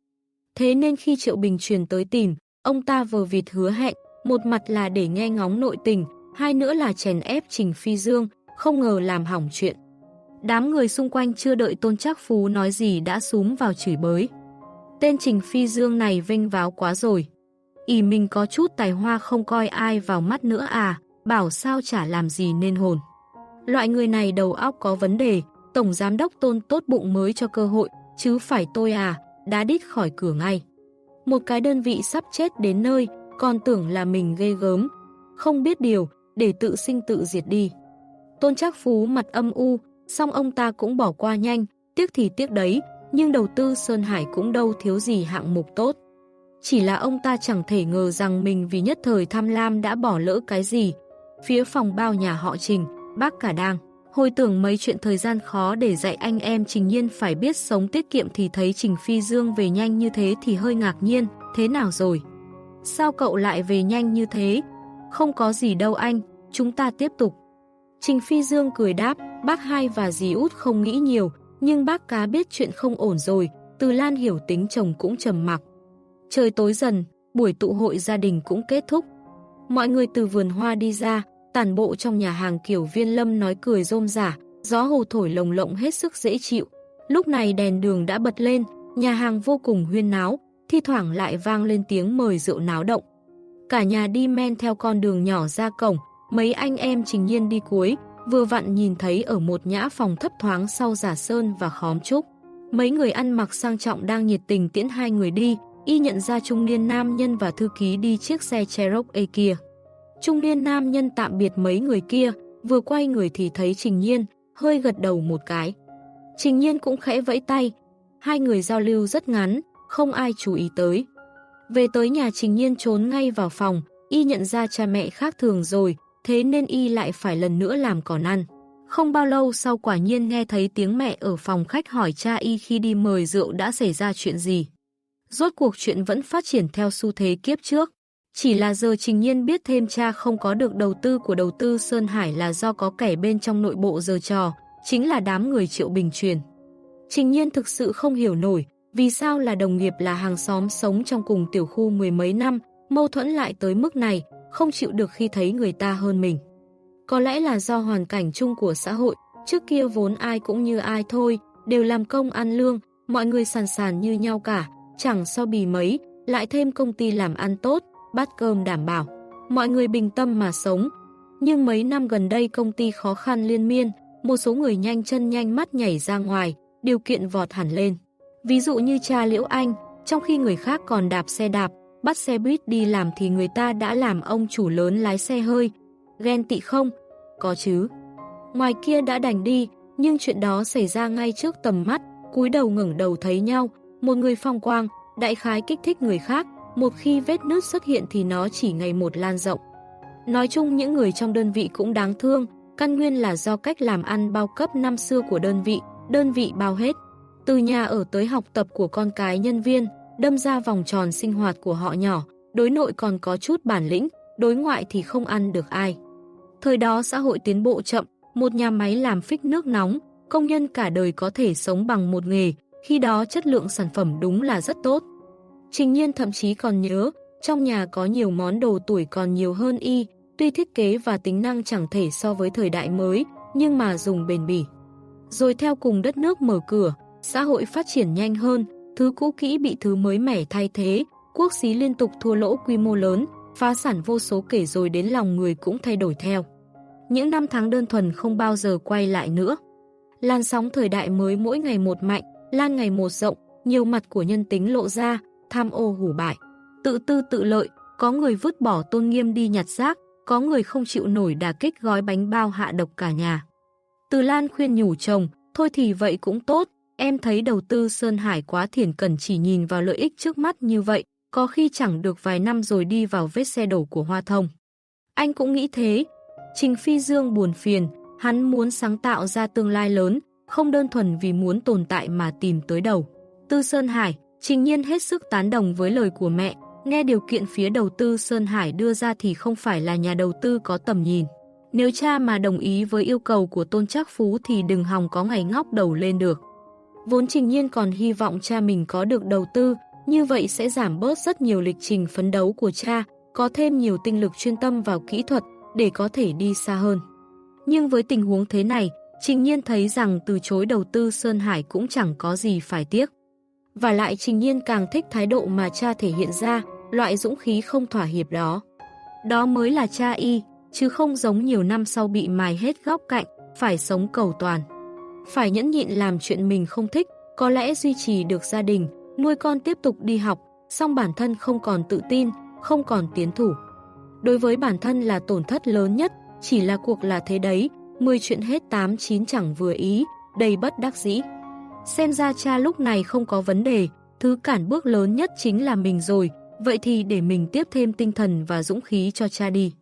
Speaker 1: Thế nên khi Triệu Bình truyền tới tìm, ông ta vờ vịt hứa hẹn, một mặt là để nghe ngóng nội tình, hai nữa là chèn ép Trình Phi Dương, không ngờ làm hỏng chuyện. Đám người xung quanh chưa đợi Tôn Trác Phú nói gì đã súm vào chửi bới. Tên Trình Phi Dương này vinh váo quá rồi. ỉ mình có chút tài hoa không coi ai vào mắt nữa à, bảo sao chả làm gì nên hồn. Loại người này đầu óc có vấn đề, Tổng Giám đốc Tôn tốt bụng mới cho cơ hội, chứ phải tôi à, đã đít khỏi cửa ngay. Một cái đơn vị sắp chết đến nơi, còn tưởng là mình ghê gớm, không biết điều, để tự sinh tự diệt đi. Tôn Trác Phú mặt âm u, xong ông ta cũng bỏ qua nhanh, tiếc thì tiếc đấy, nhưng đầu tư Sơn Hải cũng đâu thiếu gì hạng mục tốt. Chỉ là ông ta chẳng thể ngờ rằng mình vì nhất thời tham lam đã bỏ lỡ cái gì. Phía phòng bao nhà họ Trình, bác cả đang. Hồi tưởng mấy chuyện thời gian khó để dạy anh em Trình Nhiên phải biết sống tiết kiệm thì thấy Trình Phi Dương về nhanh như thế thì hơi ngạc nhiên, thế nào rồi? Sao cậu lại về nhanh như thế? Không có gì đâu anh, chúng ta tiếp tục. Trình Phi Dương cười đáp, bác hai và dì út không nghĩ nhiều, nhưng bác cá biết chuyện không ổn rồi, từ Lan hiểu tính chồng cũng trầm mặc. Trời tối dần, buổi tụ hội gia đình cũng kết thúc. Mọi người từ vườn hoa đi ra, tản bộ trong nhà hàng kiểu viên lâm nói cười rôm rả, gió hồ thổi lồng lộng hết sức dễ chịu. Lúc này đèn đường đã bật lên, nhà hàng vô cùng huyên náo, thi thoảng lại vang lên tiếng mời rượu náo động. Cả nhà đi men theo con đường nhỏ ra cổng, mấy anh em trình nhiên đi cuối, vừa vặn nhìn thấy ở một nhã phòng thấp thoáng sau giả sơn và khóm trúc. Mấy người ăn mặc sang trọng đang nhiệt tình tiễn hai người đi, y nhận ra trung niên nam nhân và thư ký đi chiếc xe Cherokee kia. Trung niên nam nhân tạm biệt mấy người kia, vừa quay người thì thấy Trình Nhiên, hơi gật đầu một cái. Trình Nhiên cũng khẽ vẫy tay, hai người giao lưu rất ngắn, không ai chú ý tới. Về tới nhà Trình Nhiên trốn ngay vào phòng, y nhận ra cha mẹ khác thường rồi, thế nên y lại phải lần nữa làm còn ăn. Không bao lâu sau quả nhiên nghe thấy tiếng mẹ ở phòng khách hỏi cha y khi đi mời rượu đã xảy ra chuyện gì. Rốt cuộc chuyện vẫn phát triển theo xu thế kiếp trước. Chỉ là giờ Trình Nhiên biết thêm cha không có được đầu tư của đầu tư Sơn Hải là do có kẻ bên trong nội bộ giờ trò, chính là đám người Triệu Bình truyền. Trình Nhiên thực sự không hiểu nổi, vì sao là đồng nghiệp là hàng xóm sống trong cùng tiểu khu mười mấy năm, mâu thuẫn lại tới mức này, không chịu được khi thấy người ta hơn mình. Có lẽ là do hoàn cảnh chung của xã hội, trước kia vốn ai cũng như ai thôi, đều làm công ăn lương, mọi người sàn sàn như nhau cả, chẳng so bì mấy, lại thêm công ty làm ăn tốt, bát cơm đảm bảo. Mọi người bình tâm mà sống. Nhưng mấy năm gần đây công ty khó khăn liên miên, một số người nhanh chân nhanh mắt nhảy ra ngoài, điều kiện vọt hẳn lên. Ví dụ như cha Liễu Anh, trong khi người khác còn đạp xe đạp, bắt xe buýt đi làm thì người ta đã làm ông chủ lớn lái xe hơi. Ghen tị không? Có chứ. Ngoài kia đã đành đi, nhưng chuyện đó xảy ra ngay trước tầm mắt, cúi đầu ngẩng đầu thấy nhau, một người phong quang, đại khái kích thích người khác, một khi vết nứt xuất hiện thì nó chỉ ngày một lan rộng. Nói chung những người trong đơn vị cũng đáng thương, căn nguyên là do cách làm ăn bao cấp năm xưa của đơn vị, đơn vị bao hết. Từ nhà ở tới học tập của con cái nhân viên, đâm ra vòng tròn sinh hoạt của họ nhỏ, đối nội còn có chút bản lĩnh, đối ngoại thì không ăn được ai. Thời đó xã hội tiến bộ chậm, một nhà máy làm phích nước nóng, công nhân cả đời có thể sống bằng một nghề, khi đó chất lượng sản phẩm đúng là rất tốt. Trình nhiên thậm chí còn nhớ, trong nhà có nhiều món đồ tuổi còn nhiều hơn y, tuy thiết kế và tính năng chẳng thể so với thời đại mới, nhưng mà dùng bền bỉ. Rồi theo cùng đất nước mở cửa, xã hội phát triển nhanh hơn, thứ cũ kỹ bị thứ mới mẻ thay thế, quốc xí liên tục thua lỗ quy mô lớn, phá sản vô số kể rồi đến lòng người cũng thay đổi theo. Những năm tháng đơn thuần không bao giờ quay lại nữa. Lan sóng thời đại mới mỗi ngày một mạnh, lan ngày một rộng, nhiều mặt của nhân tính lộ ra, tham ô hủ bại, tự tư tự lợi, có người vứt bỏ tôn nghiêm đi nhặt rác, có người không chịu nổi đà kích gói bánh bao hạ độc cả nhà. Từ Lan khuyên nhủ chồng, thôi thì vậy cũng tốt, em thấy đầu tư Sơn Hải quá thiển cần chỉ nhìn vào lợi ích trước mắt như vậy, có khi chẳng được vài năm rồi đi vào vết xe đổ của Hoa Thông. Anh cũng nghĩ thế. Trình Phi Dương buồn phiền, hắn muốn sáng tạo ra tương lai lớn, không đơn thuần vì muốn tồn tại mà tìm tới đầu. Tư Sơn Hải, Trình nhiên hết sức tán đồng với lời của mẹ, nghe điều kiện phía đầu tư Sơn Hải đưa ra thì không phải là nhà đầu tư có tầm nhìn. Nếu cha mà đồng ý với yêu cầu của Tôn Trác Phú thì đừng hòng có ngày ngóc đầu lên được. Vốn Trình Nhiên còn hy vọng cha mình có được đầu tư, Như vậy sẽ giảm bớt rất nhiều lịch trình phấn đấu của cha, có thêm nhiều tinh lực chuyên tâm vào kỹ thuật để có thể đi xa hơn. Nhưng với tình huống thế này, Trình Nhiên thấy rằng từ chối đầu tư Sơn Hải cũng chẳng có gì phải tiếc. Và lại Trình Nhiên càng thích thái độ mà cha thể hiện ra, loại dũng khí không thỏa hiệp đó. Đó mới là cha y, chứ không giống nhiều năm sau bị mài hết góc cạnh, phải sống cầu toàn. Phải nhẫn nhịn làm chuyện mình không thích, có lẽ duy trì được gia đình, nuôi con tiếp tục đi học, song bản thân không còn tự tin, không còn tiến thủ. Đối với bản thân là tổn thất lớn nhất, chỉ là cuộc là thế đấy, 10 chuyện hết 8 9 chẳng vừa ý, đầy bất đắc dĩ. Xem ra cha lúc này không có vấn đề, thứ cản bước lớn nhất chính là mình rồi, vậy thì để mình tiếp thêm tinh thần và dũng khí cho cha đi.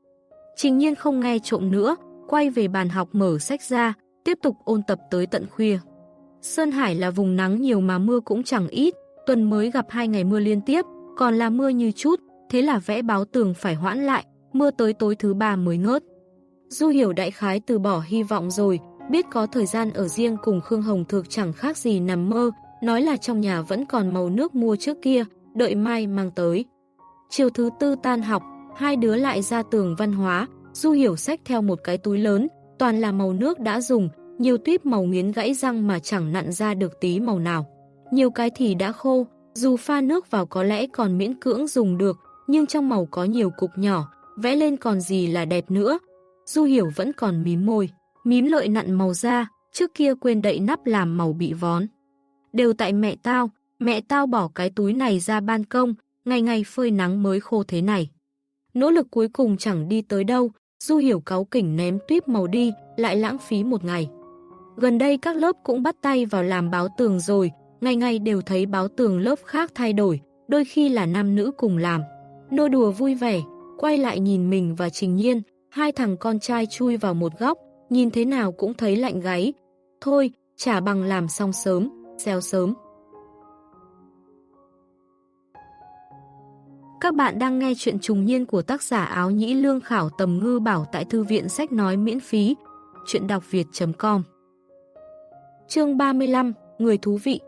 Speaker 1: Trình nhiên không nghe trộm nữa, quay về bàn học mở sách ra, tiếp tục ôn tập tới tận khuya. Sơn Hải là vùng nắng nhiều mà mưa cũng chẳng ít, tuần mới gặp hai ngày mưa liên tiếp, còn là mưa như chút, thế là vẽ báo tường phải hoãn lại, mưa tới tối thứ ba mới ngớt. Du hiểu đại khái từ bỏ hy vọng rồi, biết có thời gian ở riêng cùng Khương Hồng Thược chẳng khác gì nằm mơ, nói là trong nhà vẫn còn màu nước mua trước kia, đợi mai mang tới. Chiều thứ tư tan học, hai đứa lại ra tường văn hóa, Du hiểu sách theo một cái túi lớn, toàn là màu nước đã dùng, nhiều tuyếp màu nghiến gãy răng mà chẳng nặn ra được tí màu nào. Nhiều cái thì đã khô, dù pha nước vào có lẽ còn miễn cưỡng dùng được, nhưng trong màu có nhiều cục nhỏ, vẽ lên còn gì là đẹp nữa. Du hiểu vẫn còn mím môi, mím lợi nặn màu da, trước kia quên đậy nắp làm màu bị vón. Đều tại mẹ tao, mẹ tao bỏ cái túi này ra ban công, ngày ngày phơi nắng mới khô thế này. Nỗ lực cuối cùng chẳng đi tới đâu, Du hiểu cáu kỉnh ném tuyếp màu đi, lại lãng phí một ngày. Gần đây các lớp cũng bắt tay vào làm báo tường rồi, ngày ngày đều thấy báo tường lớp khác thay đổi, đôi khi là nam nữ cùng làm. Nô đùa vui vẻ, quay lại nhìn mình và Trình Nhiên, hai thằng con trai chui vào một góc, nhìn thế nào cũng thấy lạnh gáy. Thôi, trả bằng làm xong sớm, xeo sớm. Các bạn đang nghe chuyện trùng niên của tác giả áo nhĩ lương khảo tầm ngư bảo tại thư viện sách nói miễn phí. Chuyện đọc việt.com Chương 35 Người thú vị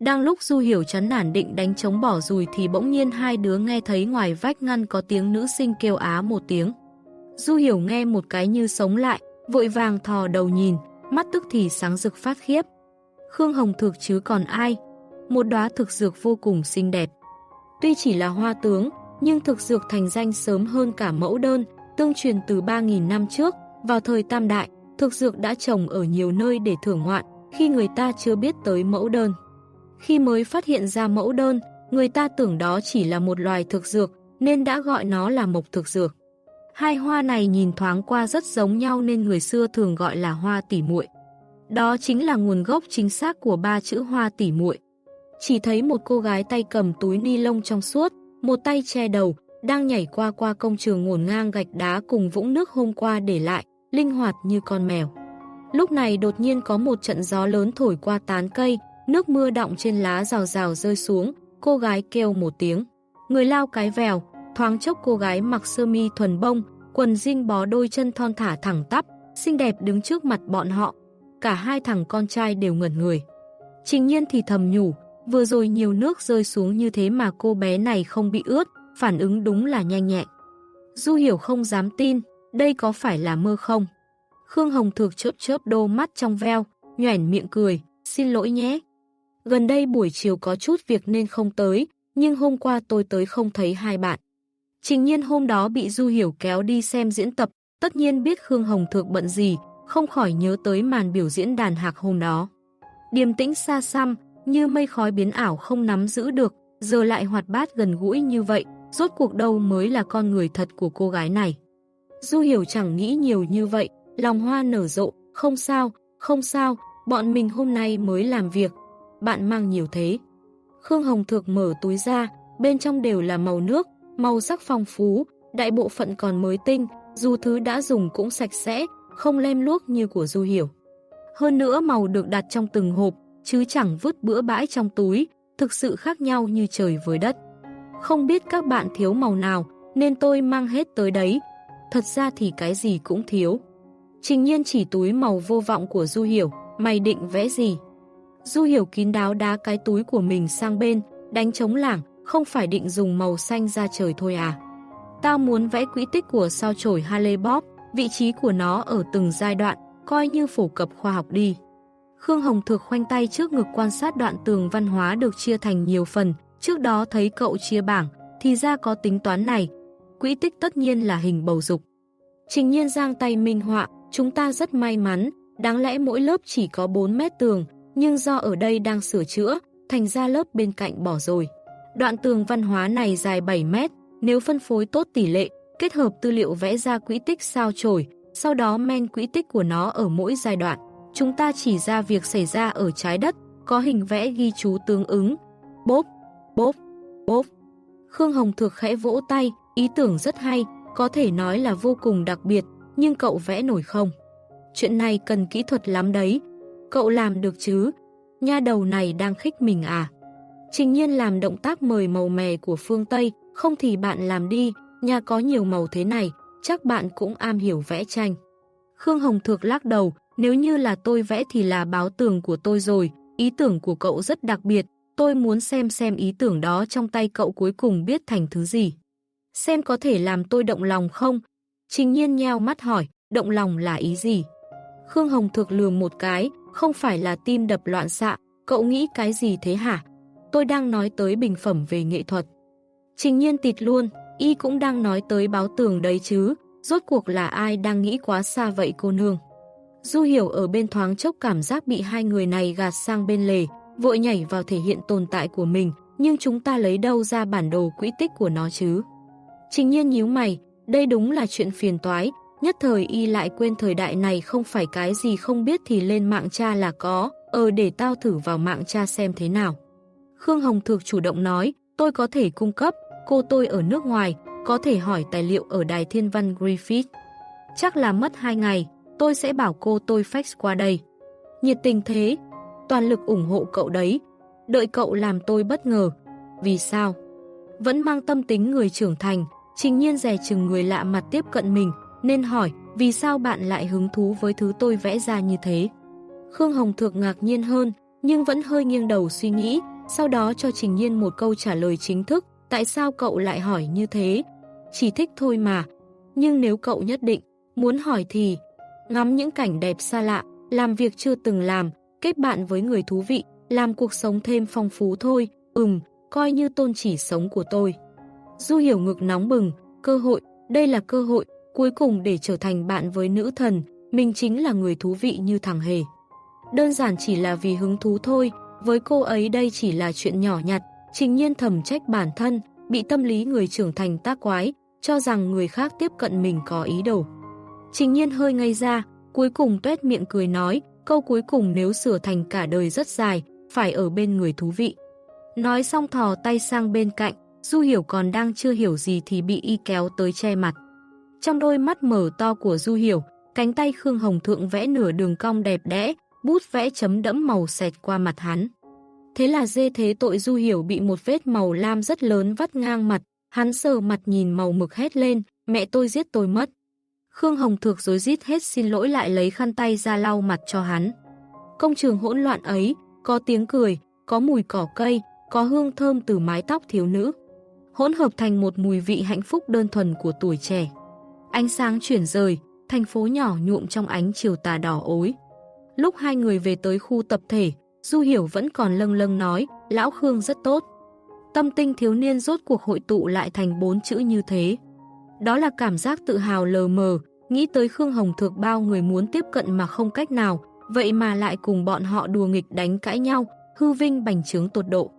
Speaker 1: Đang lúc Du Hiểu chán nản định đánh chống bỏ rùi thì bỗng nhiên hai đứa nghe thấy ngoài vách ngăn có tiếng nữ sinh kêu á một tiếng. Du Hiểu nghe một cái như sống lại, vội vàng thò đầu nhìn, mắt tức thì sáng rực phát khiếp. Khương Hồng Thực chứ còn ai, một đóa thực dược vô cùng xinh đẹp. Tuy chỉ là hoa tướng, nhưng thực dược thành danh sớm hơn cả mẫu đơn, tương truyền từ 3.000 năm trước, vào thời Tam Đại, thực dược đã trồng ở nhiều nơi để thưởng ngoạn, khi người ta chưa biết tới mẫu đơn. Khi mới phát hiện ra mẫu đơn, người ta tưởng đó chỉ là một loài thực dược, nên đã gọi nó là mộc thực dược. Hai hoa này nhìn thoáng qua rất giống nhau nên người xưa thường gọi là hoa tỉ muội. Đó chính là nguồn gốc chính xác của ba chữ hoa tỉ muội. Chỉ thấy một cô gái tay cầm túi ni lông trong suốt, một tay che đầu, đang nhảy qua qua công trường ngổn ngang gạch đá cùng vũng nước hôm qua để lại, linh hoạt như con mèo. Lúc này đột nhiên có một trận gió lớn thổi qua tán cây, nước mưa đọng trên lá rào rào rơi xuống, cô gái kêu một tiếng. Người lao cái vèo, thoáng chốc cô gái mặc sơ mi thuần bông, quần jean bó đôi chân thon thả thẳng tắp, xinh đẹp đứng trước mặt bọn họ. Cả hai thằng con trai đều ngẩn người. Trình nhiên thì thầm nhủ, Vừa rồi nhiều nước rơi xuống như thế mà cô bé này không bị ướt, phản ứng đúng là nhanh nhẹn. Du hiểu không dám tin, đây có phải là mơ không? Khương Hồng Thược chớp chớp đô mắt trong veo, nhoẻn miệng cười, xin lỗi nhé. Gần đây buổi chiều có chút việc nên không tới, nhưng hôm qua tôi tới không thấy hai bạn. Trình nhiên hôm đó bị Du Hiểu kéo đi xem diễn tập, tất nhiên biết Khương Hồng Thược bận gì, không khỏi nhớ tới màn biểu diễn đàn hạc hôm đó. Điềm tĩnh xa xăm, như mây khói biến ảo không nắm giữ được, giờ lại hoạt bát gần gũi như vậy, rốt cuộc đâu mới là con người thật của cô gái này. Du hiểu chẳng nghĩ nhiều như vậy, lòng hoa nở rộ, không sao, không sao, bọn mình hôm nay mới làm việc, bạn mang nhiều thế. Khương Hồng Thược mở túi ra, bên trong đều là màu nước, màu sắc phong phú, đại bộ phận còn mới tinh, dù thứ đã dùng cũng sạch sẽ, không lem luốc như của Du Hiểu. Hơn nữa màu được đặt trong từng hộp, chứ chẳng vứt bữa bãi trong túi, thực sự khác nhau như trời với đất. Không biết các bạn thiếu màu nào, nên tôi mang hết tới đấy. Thật ra thì cái gì cũng thiếu. Trình nhiên chỉ túi màu vô vọng của Du Hiểu, mày định vẽ gì? Du hiểu kín đáo đá cái túi của mình sang bên, đánh trống lảng, không phải định dùng màu xanh ra trời thôi à. Tao muốn vẽ quỹ tích của sao chổi Halley Bob, vị trí của nó ở từng giai đoạn, coi như phổ cập khoa học đi. Khương Hồng Thực khoanh tay trước ngực quan sát đoạn tường văn hóa được chia thành nhiều phần, trước đó thấy cậu chia bảng, thì ra có tính toán này. Quỹ tích tất nhiên là hình bầu dục. Trình nhiên giang tay minh họa, chúng ta rất may mắn, đáng lẽ mỗi lớp chỉ có 4 mét tường, nhưng do ở đây đang sửa chữa, thành ra lớp bên cạnh bỏ rồi. Đoạn tường văn hóa này dài 7 mét, nếu phân phối tốt tỷ lệ, kết hợp tư liệu vẽ ra quỹ tích sao chổi, sau đó men quỹ tích của nó ở mỗi giai đoạn. Chúng ta chỉ ra việc xảy ra ở trái đất, có hình vẽ ghi chú tương ứng. Bốp, bốp, bốp. Khương Hồng Thược khẽ vỗ tay, ý tưởng rất hay, có thể nói là vô cùng đặc biệt, nhưng cậu vẽ nổi không? Chuyện này cần kỹ thuật lắm đấy. Cậu làm được chứ? Nha đầu này đang khích mình à? Trình nhiên làm động tác mời màu mè của phương Tây, không thì bạn làm đi, nhà có nhiều màu thế này, chắc bạn cũng am hiểu vẽ tranh. Khương Hồng Thược lắc đầu, nếu như là tôi vẽ thì là báo tường của tôi rồi, ý tưởng của cậu rất đặc biệt, tôi muốn xem xem ý tưởng đó trong tay cậu cuối cùng biết thành thứ gì. Xem có thể làm tôi động lòng không? Trình nhiên nheo mắt hỏi, động lòng là ý gì? Khương Hồng Thược lường một cái, không phải là tim đập loạn xạ, cậu nghĩ cái gì thế hả? Tôi đang nói tới bình phẩm về nghệ thuật. Trình nhiên tịt luôn, y cũng đang nói tới báo tường đấy chứ, rốt cuộc là ai đang nghĩ quá xa vậy cô nương. Du hiểu ở bên thoáng chốc cảm giác bị hai người này gạt sang bên lề, vội nhảy vào thể hiện tồn tại của mình, nhưng chúng ta lấy đâu ra bản đồ quỹ tích của nó chứ? Trình nhiên nhíu mày, đây đúng là chuyện phiền toái, nhất thời y lại quên thời đại này không phải cái gì không biết thì lên mạng cha là có, ờ để tao thử vào mạng cha xem thế nào. Khương Hồng Thược chủ động nói, tôi có thể cung cấp, cô tôi ở nước ngoài, có thể hỏi tài liệu ở đài thiên văn Griffith. Chắc là mất 2 ngày, tôi sẽ bảo cô tôi fax qua đây. Nhiệt tình thế, toàn lực ủng hộ cậu đấy, đợi cậu làm tôi bất ngờ. Vì sao? Vẫn mang tâm tính người trưởng thành, trình nhiên rè chừng người lạ mặt tiếp cận mình, nên hỏi vì sao bạn lại hứng thú với thứ tôi vẽ ra như thế. Khương Hồng Thược ngạc nhiên hơn, nhưng vẫn hơi nghiêng đầu suy nghĩ, sau đó cho Trình Nhiên một câu trả lời chính thức, tại sao cậu lại hỏi như thế? Chỉ thích thôi mà, nhưng nếu cậu nhất định muốn hỏi thì ngắm những cảnh đẹp xa lạ, làm việc chưa từng làm, kết bạn với người thú vị, làm cuộc sống thêm phong phú thôi, ừm, coi như tôn chỉ sống của tôi. Du hiểu ngực nóng bừng, cơ hội, đây là cơ hội, cuối cùng để trở thành bạn với nữ thần, mình chính là người thú vị như thằng Hề. Đơn giản chỉ là vì hứng thú thôi, với cô ấy đây chỉ là chuyện nhỏ nhặt, trình nhiên thầm trách bản thân, bị tâm lý người trưởng thành tác quái, cho rằng người khác tiếp cận mình có ý đồ. Trình nhiên hơi ngây ra, cuối cùng tuét miệng cười nói, câu cuối cùng nếu sửa thành cả đời rất dài, phải ở bên người thú vị. Nói xong thò tay sang bên cạnh, Du Hiểu còn đang chưa hiểu gì thì bị y kéo tới che mặt. Trong đôi mắt mở to của Du Hiểu, cánh tay Khương Hồng Thượng vẽ nửa đường cong đẹp đẽ, bút vẽ chấm đẫm màu xẹt qua mặt hắn. Thế là dê thế tội Du Hiểu bị một vết màu lam rất lớn vắt ngang mặt, hắn sờ mặt nhìn màu mực hét lên, mẹ tôi giết tôi mất. Khương Hồng Thược dối rít hết xin lỗi lại lấy khăn tay ra lau mặt cho hắn. Công trường hỗn loạn ấy, có tiếng cười, có mùi cỏ cây, có hương thơm từ mái tóc thiếu nữ. Hỗn hợp thành một mùi vị hạnh phúc đơn thuần của tuổi trẻ. Ánh sáng chuyển rời, thành phố nhỏ nhuộm trong ánh chiều tà đỏ ối. Lúc hai người về tới khu tập thể, Du Hiểu vẫn còn lâng lâng nói, Lão Khương rất tốt. Tâm tinh thiếu niên rốt cuộc hội tụ lại thành bốn chữ như thế. Đó là cảm giác tự hào lờ mờ, nghĩ tới Khương Hồng Thược bao người muốn tiếp cận mà không cách nào, vậy mà lại cùng bọn họ đùa nghịch đánh cãi nhau, hư vinh bành trướng tột độ.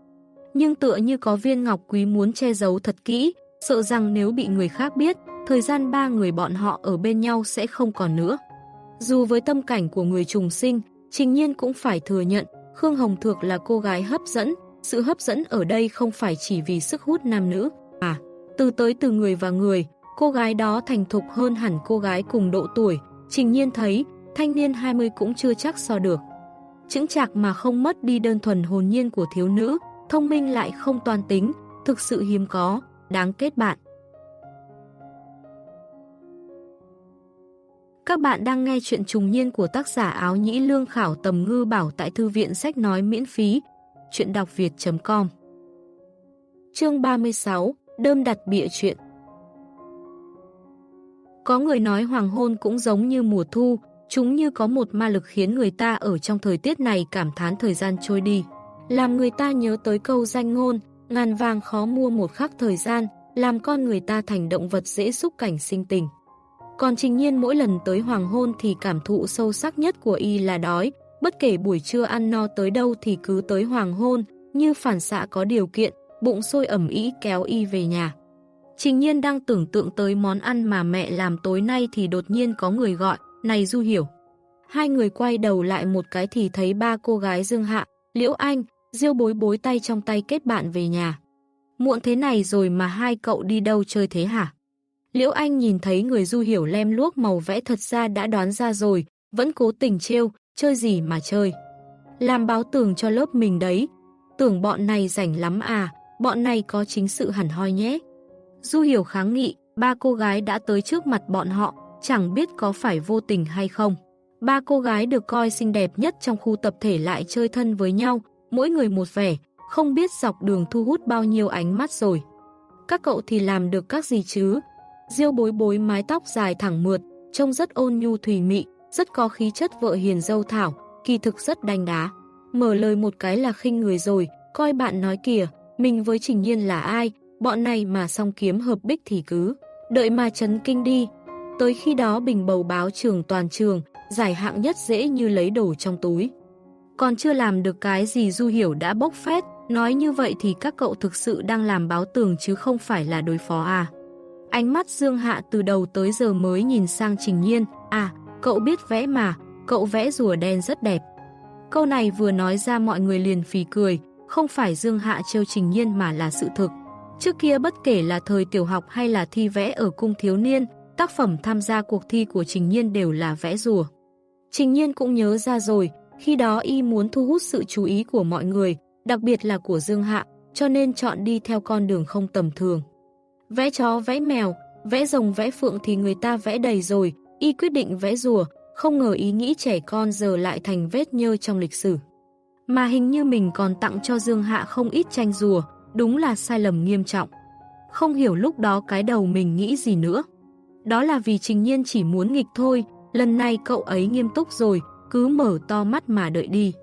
Speaker 1: Nhưng tựa như có viên ngọc quý muốn che giấu thật kỹ, sợ rằng nếu bị người khác biết, thời gian ba người bọn họ ở bên nhau sẽ không còn nữa. Dù với tâm cảnh của người trùng sinh, Trình Nhiên cũng phải thừa nhận, Khương Hồng Thược là cô gái hấp dẫn, sự hấp dẫn ở đây không phải chỉ vì sức hút nam nữ, à, từ tới từ người và người, cô gái đó thành thục hơn hẳn cô gái cùng độ tuổi, Trình Nhiên thấy, thanh niên 20 cũng chưa chắc so được. Chững chạc mà không mất đi đơn thuần hồn nhiên của thiếu nữ, thông minh lại không toàn tính, thực sự hiếm có, đáng kết bạn. Các bạn đang nghe chuyện trùng niên của tác giả áo nhĩ lương khảo tầm ngư bảo tại thư viện sách nói miễn phí. Chuyện đọc việt.com Chương 36 Đơm đặt bịa chuyện Có người nói hoàng hôn cũng giống như mùa thu, chúng như có một ma lực khiến người ta ở trong thời tiết này cảm thán thời gian trôi đi. Làm người ta nhớ tới câu danh ngôn, ngàn vàng khó mua một khắc thời gian, làm con người ta thành động vật dễ xúc cảnh sinh tình. Còn trình nhiên mỗi lần tới hoàng hôn thì cảm thụ sâu sắc nhất của y là đói, bất kể buổi trưa ăn no tới đâu thì cứ tới hoàng hôn, như phản xạ có điều kiện, bụng sôi ẩm ý kéo y về nhà. Trình nhiên đang tưởng tượng tới món ăn mà mẹ làm tối nay thì đột nhiên có người gọi, này Du Hiểu. Hai người quay đầu lại một cái thì thấy ba cô gái Dương Hạ, Liễu Anh, Diêu bối bối tay trong tay kết bạn về nhà. Muộn thế này rồi mà hai cậu đi đâu chơi thế hả? Liễu Anh nhìn thấy người du hiểu lem luốc màu vẽ thật ra đã đoán ra rồi, vẫn cố tình trêu, chơi gì mà chơi. Làm báo tường cho lớp mình đấy, tưởng bọn này rảnh lắm à, bọn này có chính sự hẳn hoi nhé. Du hiểu kháng nghị, ba cô gái đã tới trước mặt bọn họ, chẳng biết có phải vô tình hay không. Ba cô gái được coi xinh đẹp nhất trong khu tập thể lại chơi thân với nhau, mỗi người một vẻ, không biết dọc đường thu hút bao nhiêu ánh mắt rồi. Các cậu thì làm được các gì chứ? Diêu bối bối mái tóc dài thẳng mượt, trông rất ôn nhu thùy mị, rất có khí chất vợ hiền dâu thảo, kỳ thực rất đanh đá. Mở lời một cái là khinh người rồi, coi bạn nói kìa, mình với Trình Nhiên là ai, bọn này mà song kiếm hợp bích thì cứ, đợi mà chấn kinh đi. Tới khi đó bình bầu báo trường toàn trường, giải hạng nhất dễ như lấy đồ trong túi. Còn chưa làm được cái gì Du Hiểu đã bốc phét, nói như vậy thì các cậu thực sự đang làm báo tường chứ không phải là đối phó à. Ánh mắt Dương Hạ từ đầu tới giờ mới nhìn sang Trình Nhiên, à, cậu biết vẽ mà, cậu vẽ rùa đen rất đẹp. Câu này vừa nói ra mọi người liền phì cười, không phải Dương Hạ trêu Trình Nhiên mà là sự thực. Trước kia bất kể là thời tiểu học hay là thi vẽ ở cung thiếu niên, tác phẩm tham gia cuộc thi của Trình Nhiên đều là vẽ rùa. Trình Nhiên cũng nhớ ra rồi, khi đó y muốn thu hút sự chú ý của mọi người, đặc biệt là của Dương Hạ, cho nên chọn đi theo con đường không tầm thường. Vẽ chó vẽ mèo, vẽ rồng vẽ phượng thì người ta vẽ đầy rồi, y quyết định vẽ rùa, không ngờ ý nghĩ trẻ con giờ lại thành vết nhơ trong lịch sử. Mà hình như mình còn tặng cho Dương Hạ không ít tranh rùa, đúng là sai lầm nghiêm trọng. Không hiểu lúc đó cái đầu mình nghĩ gì nữa. Đó là vì Trình Nhiên chỉ muốn nghịch thôi, lần này cậu ấy nghiêm túc rồi, cứ mở to mắt mà đợi đi.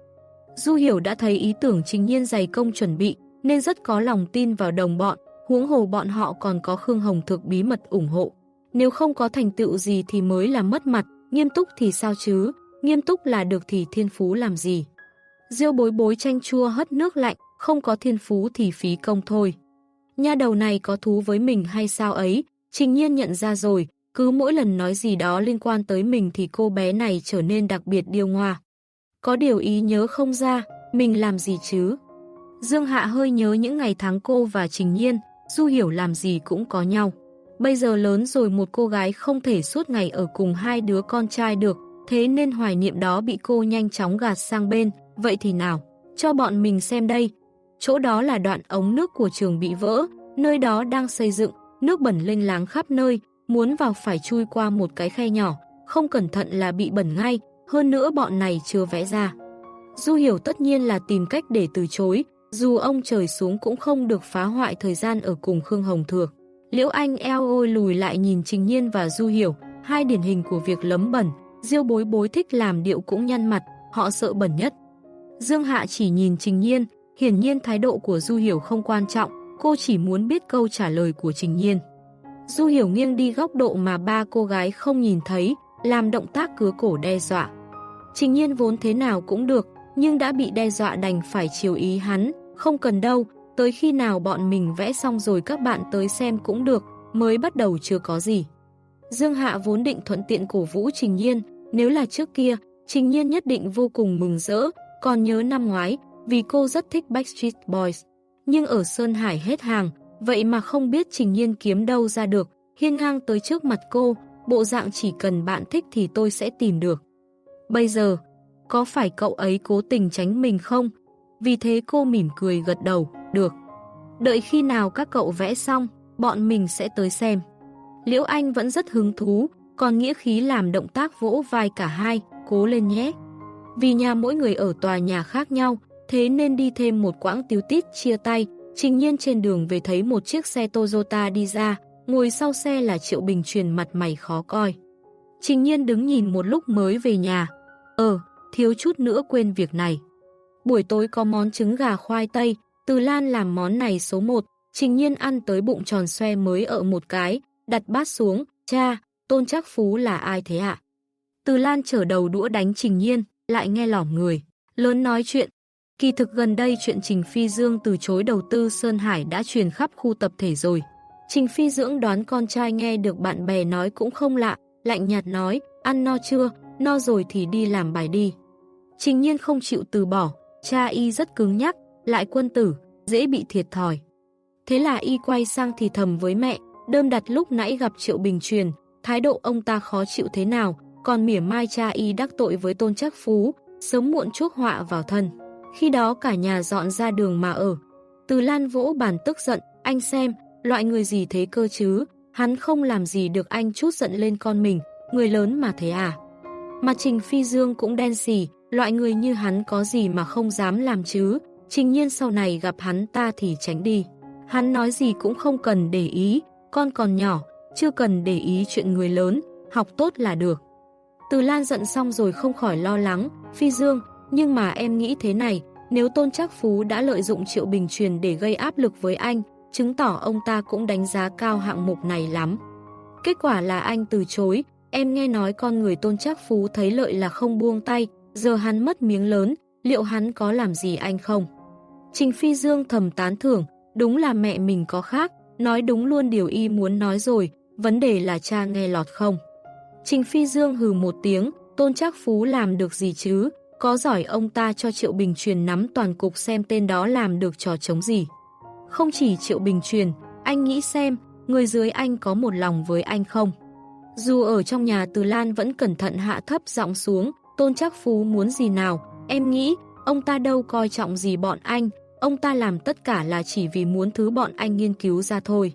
Speaker 1: Du Hiểu đã thấy ý tưởng Trình Nhiên dày công chuẩn bị, nên rất có lòng tin vào đồng bọn, huống hồ bọn họ còn có Khương Hồng Thực bí mật ủng hộ. Nếu không có thành tựu gì thì mới là mất mặt, nghiêm túc thì sao chứ, nghiêm túc là được thì thiên phú làm gì. Diêu bối bối chanh chua hất nước lạnh, không có thiên phú thì phí công thôi. Nha đầu này có thú với mình hay sao ấy, trình nhiên nhận ra rồi, cứ mỗi lần nói gì đó liên quan tới mình thì cô bé này trở nên đặc biệt điêu ngoa. Có điều ý nhớ không ra, mình làm gì chứ? Dương Hạ hơi nhớ những ngày tháng cô và Trình Nhiên, Du hiểu làm gì cũng có nhau. Bây giờ lớn rồi một cô gái không thể suốt ngày ở cùng hai đứa con trai được, thế nên hoài niệm đó bị cô nhanh chóng gạt sang bên, vậy thì nào, cho bọn mình xem đây. Chỗ đó là đoạn ống nước của trường bị vỡ, nơi đó đang xây dựng, nước bẩn lên láng khắp nơi, muốn vào phải chui qua một cái khe nhỏ, không cẩn thận là bị bẩn ngay, hơn nữa bọn này chưa vẽ ra. Du hiểu tất nhiên là tìm cách để từ chối, dù ông trời xuống cũng không được phá hoại thời gian ở cùng Khương Hồng Thược. Liễu Anh eo ôi lùi lại nhìn Trình Nhiên và Du Hiểu, hai điển hình của việc lấm bẩn, Diêu bối bối thích làm điệu cũng nhăn mặt, họ sợ bẩn nhất. Dương Hạ chỉ nhìn Trình Nhiên, hiển nhiên thái độ của Du Hiểu không quan trọng, cô chỉ muốn biết câu trả lời của Trình Nhiên. Du Hiểu nghiêng đi góc độ mà ba cô gái không nhìn thấy, làm động tác cứa cổ đe dọa. Trình Nhiên vốn thế nào cũng được, nhưng đã bị đe dọa đành phải chiều ý hắn, không cần đâu, tới khi nào bọn mình vẽ xong rồi các bạn tới xem cũng được, mới bắt đầu chưa có gì. Dương Hạ vốn định thuận tiện cổ vũ Trình Nhiên, nếu là trước kia, Trình Nhiên nhất định vô cùng mừng rỡ, còn nhớ năm ngoái, vì cô rất thích Backstreet Boys. Nhưng ở Sơn Hải hết hàng, vậy mà không biết Trình Nhiên kiếm đâu ra được, hiên ngang tới trước mặt cô, bộ dạng chỉ cần bạn thích thì tôi sẽ tìm được. Bây giờ, có phải cậu ấy cố tình tránh mình không? Vì thế cô mỉm cười gật đầu, được. Đợi khi nào các cậu vẽ xong, bọn mình sẽ tới xem. Liễu Anh vẫn rất hứng thú, còn nghĩa khí làm động tác vỗ vai cả hai, cố lên nhé. Vì nhà mỗi người ở tòa nhà khác nhau, thế nên đi thêm một quãng tiếu tít chia tay, trình nhiên trên đường về thấy một chiếc xe Toyota đi ra, ngồi sau xe là Triệu Bình truyền mặt mày khó coi. Trình nhiên đứng nhìn một lúc mới về nhà. Ờ, thiếu chút nữa quên việc này. Buổi tối có món trứng gà khoai tây, từ Lan làm món này số 1, trình nhiên ăn tới bụng tròn xoe mới ở một cái, đặt bát xuống, cha, tôn chắc phú là ai thế ạ? Từ Lan trở đầu đũa đánh trình nhiên, lại nghe lỏng người, lớn nói chuyện. Kỳ thực gần đây chuyện Trình Phi Dương từ chối đầu tư Sơn Hải đã truyền khắp khu tập thể rồi. Trình Phi dưỡng đoán con trai nghe được bạn bè nói cũng không lạ, lạnh nhạt nói, ăn no chưa, no rồi thì đi làm bài đi. Trình nhiên không chịu từ bỏ, cha y rất cứng nhắc, lại quân tử, dễ bị thiệt thòi. Thế là y quay sang thì thầm với mẹ, đơm đặt lúc nãy gặp Triệu Bình truyền, thái độ ông ta khó chịu thế nào, còn mỉa mai cha y đắc tội với tôn chắc phú, sớm muộn chuốc họa vào thân. Khi đó cả nhà dọn ra đường mà ở. Từ Lan vỗ bàn tức giận, anh xem, loại người gì thế cơ chứ, hắn không làm gì được anh chút giận lên con mình, người lớn mà thế à. Mà Trình Phi Dương cũng đen xì, loại người như hắn có gì mà không dám làm chứ, trình nhiên sau này gặp hắn ta thì tránh đi. Hắn nói gì cũng không cần để ý, con còn nhỏ, chưa cần để ý chuyện người lớn, học tốt là được. Từ Lan giận xong rồi không khỏi lo lắng, Phi Dương, nhưng mà em nghĩ thế này, nếu Tôn Trác Phú đã lợi dụng Triệu Bình truyền để gây áp lực với anh, chứng tỏ ông ta cũng đánh giá cao hạng mục này lắm. Kết quả là anh từ chối, em nghe nói con người Tôn Trác Phú thấy lợi là không buông tay, giờ hắn mất miếng lớn, liệu hắn có làm gì anh không? Trình Phi Dương thầm tán thưởng, đúng là mẹ mình có khác, nói đúng luôn điều y muốn nói rồi, vấn đề là cha nghe lọt không. Trình Phi Dương hừ một tiếng, Tôn Trác Phú làm được gì chứ, có giỏi ông ta cho Triệu Bình truyền nắm toàn cục xem tên đó làm được trò chống gì. Không chỉ Triệu Bình truyền, anh nghĩ xem, người dưới anh có một lòng với anh không. Dù ở trong nhà Từ Lan vẫn cẩn thận hạ thấp giọng xuống, Tôn Trác Phú muốn gì nào, em nghĩ, ông ta đâu coi trọng gì bọn anh, ông ta làm tất cả là chỉ vì muốn thứ bọn anh nghiên cứu ra thôi.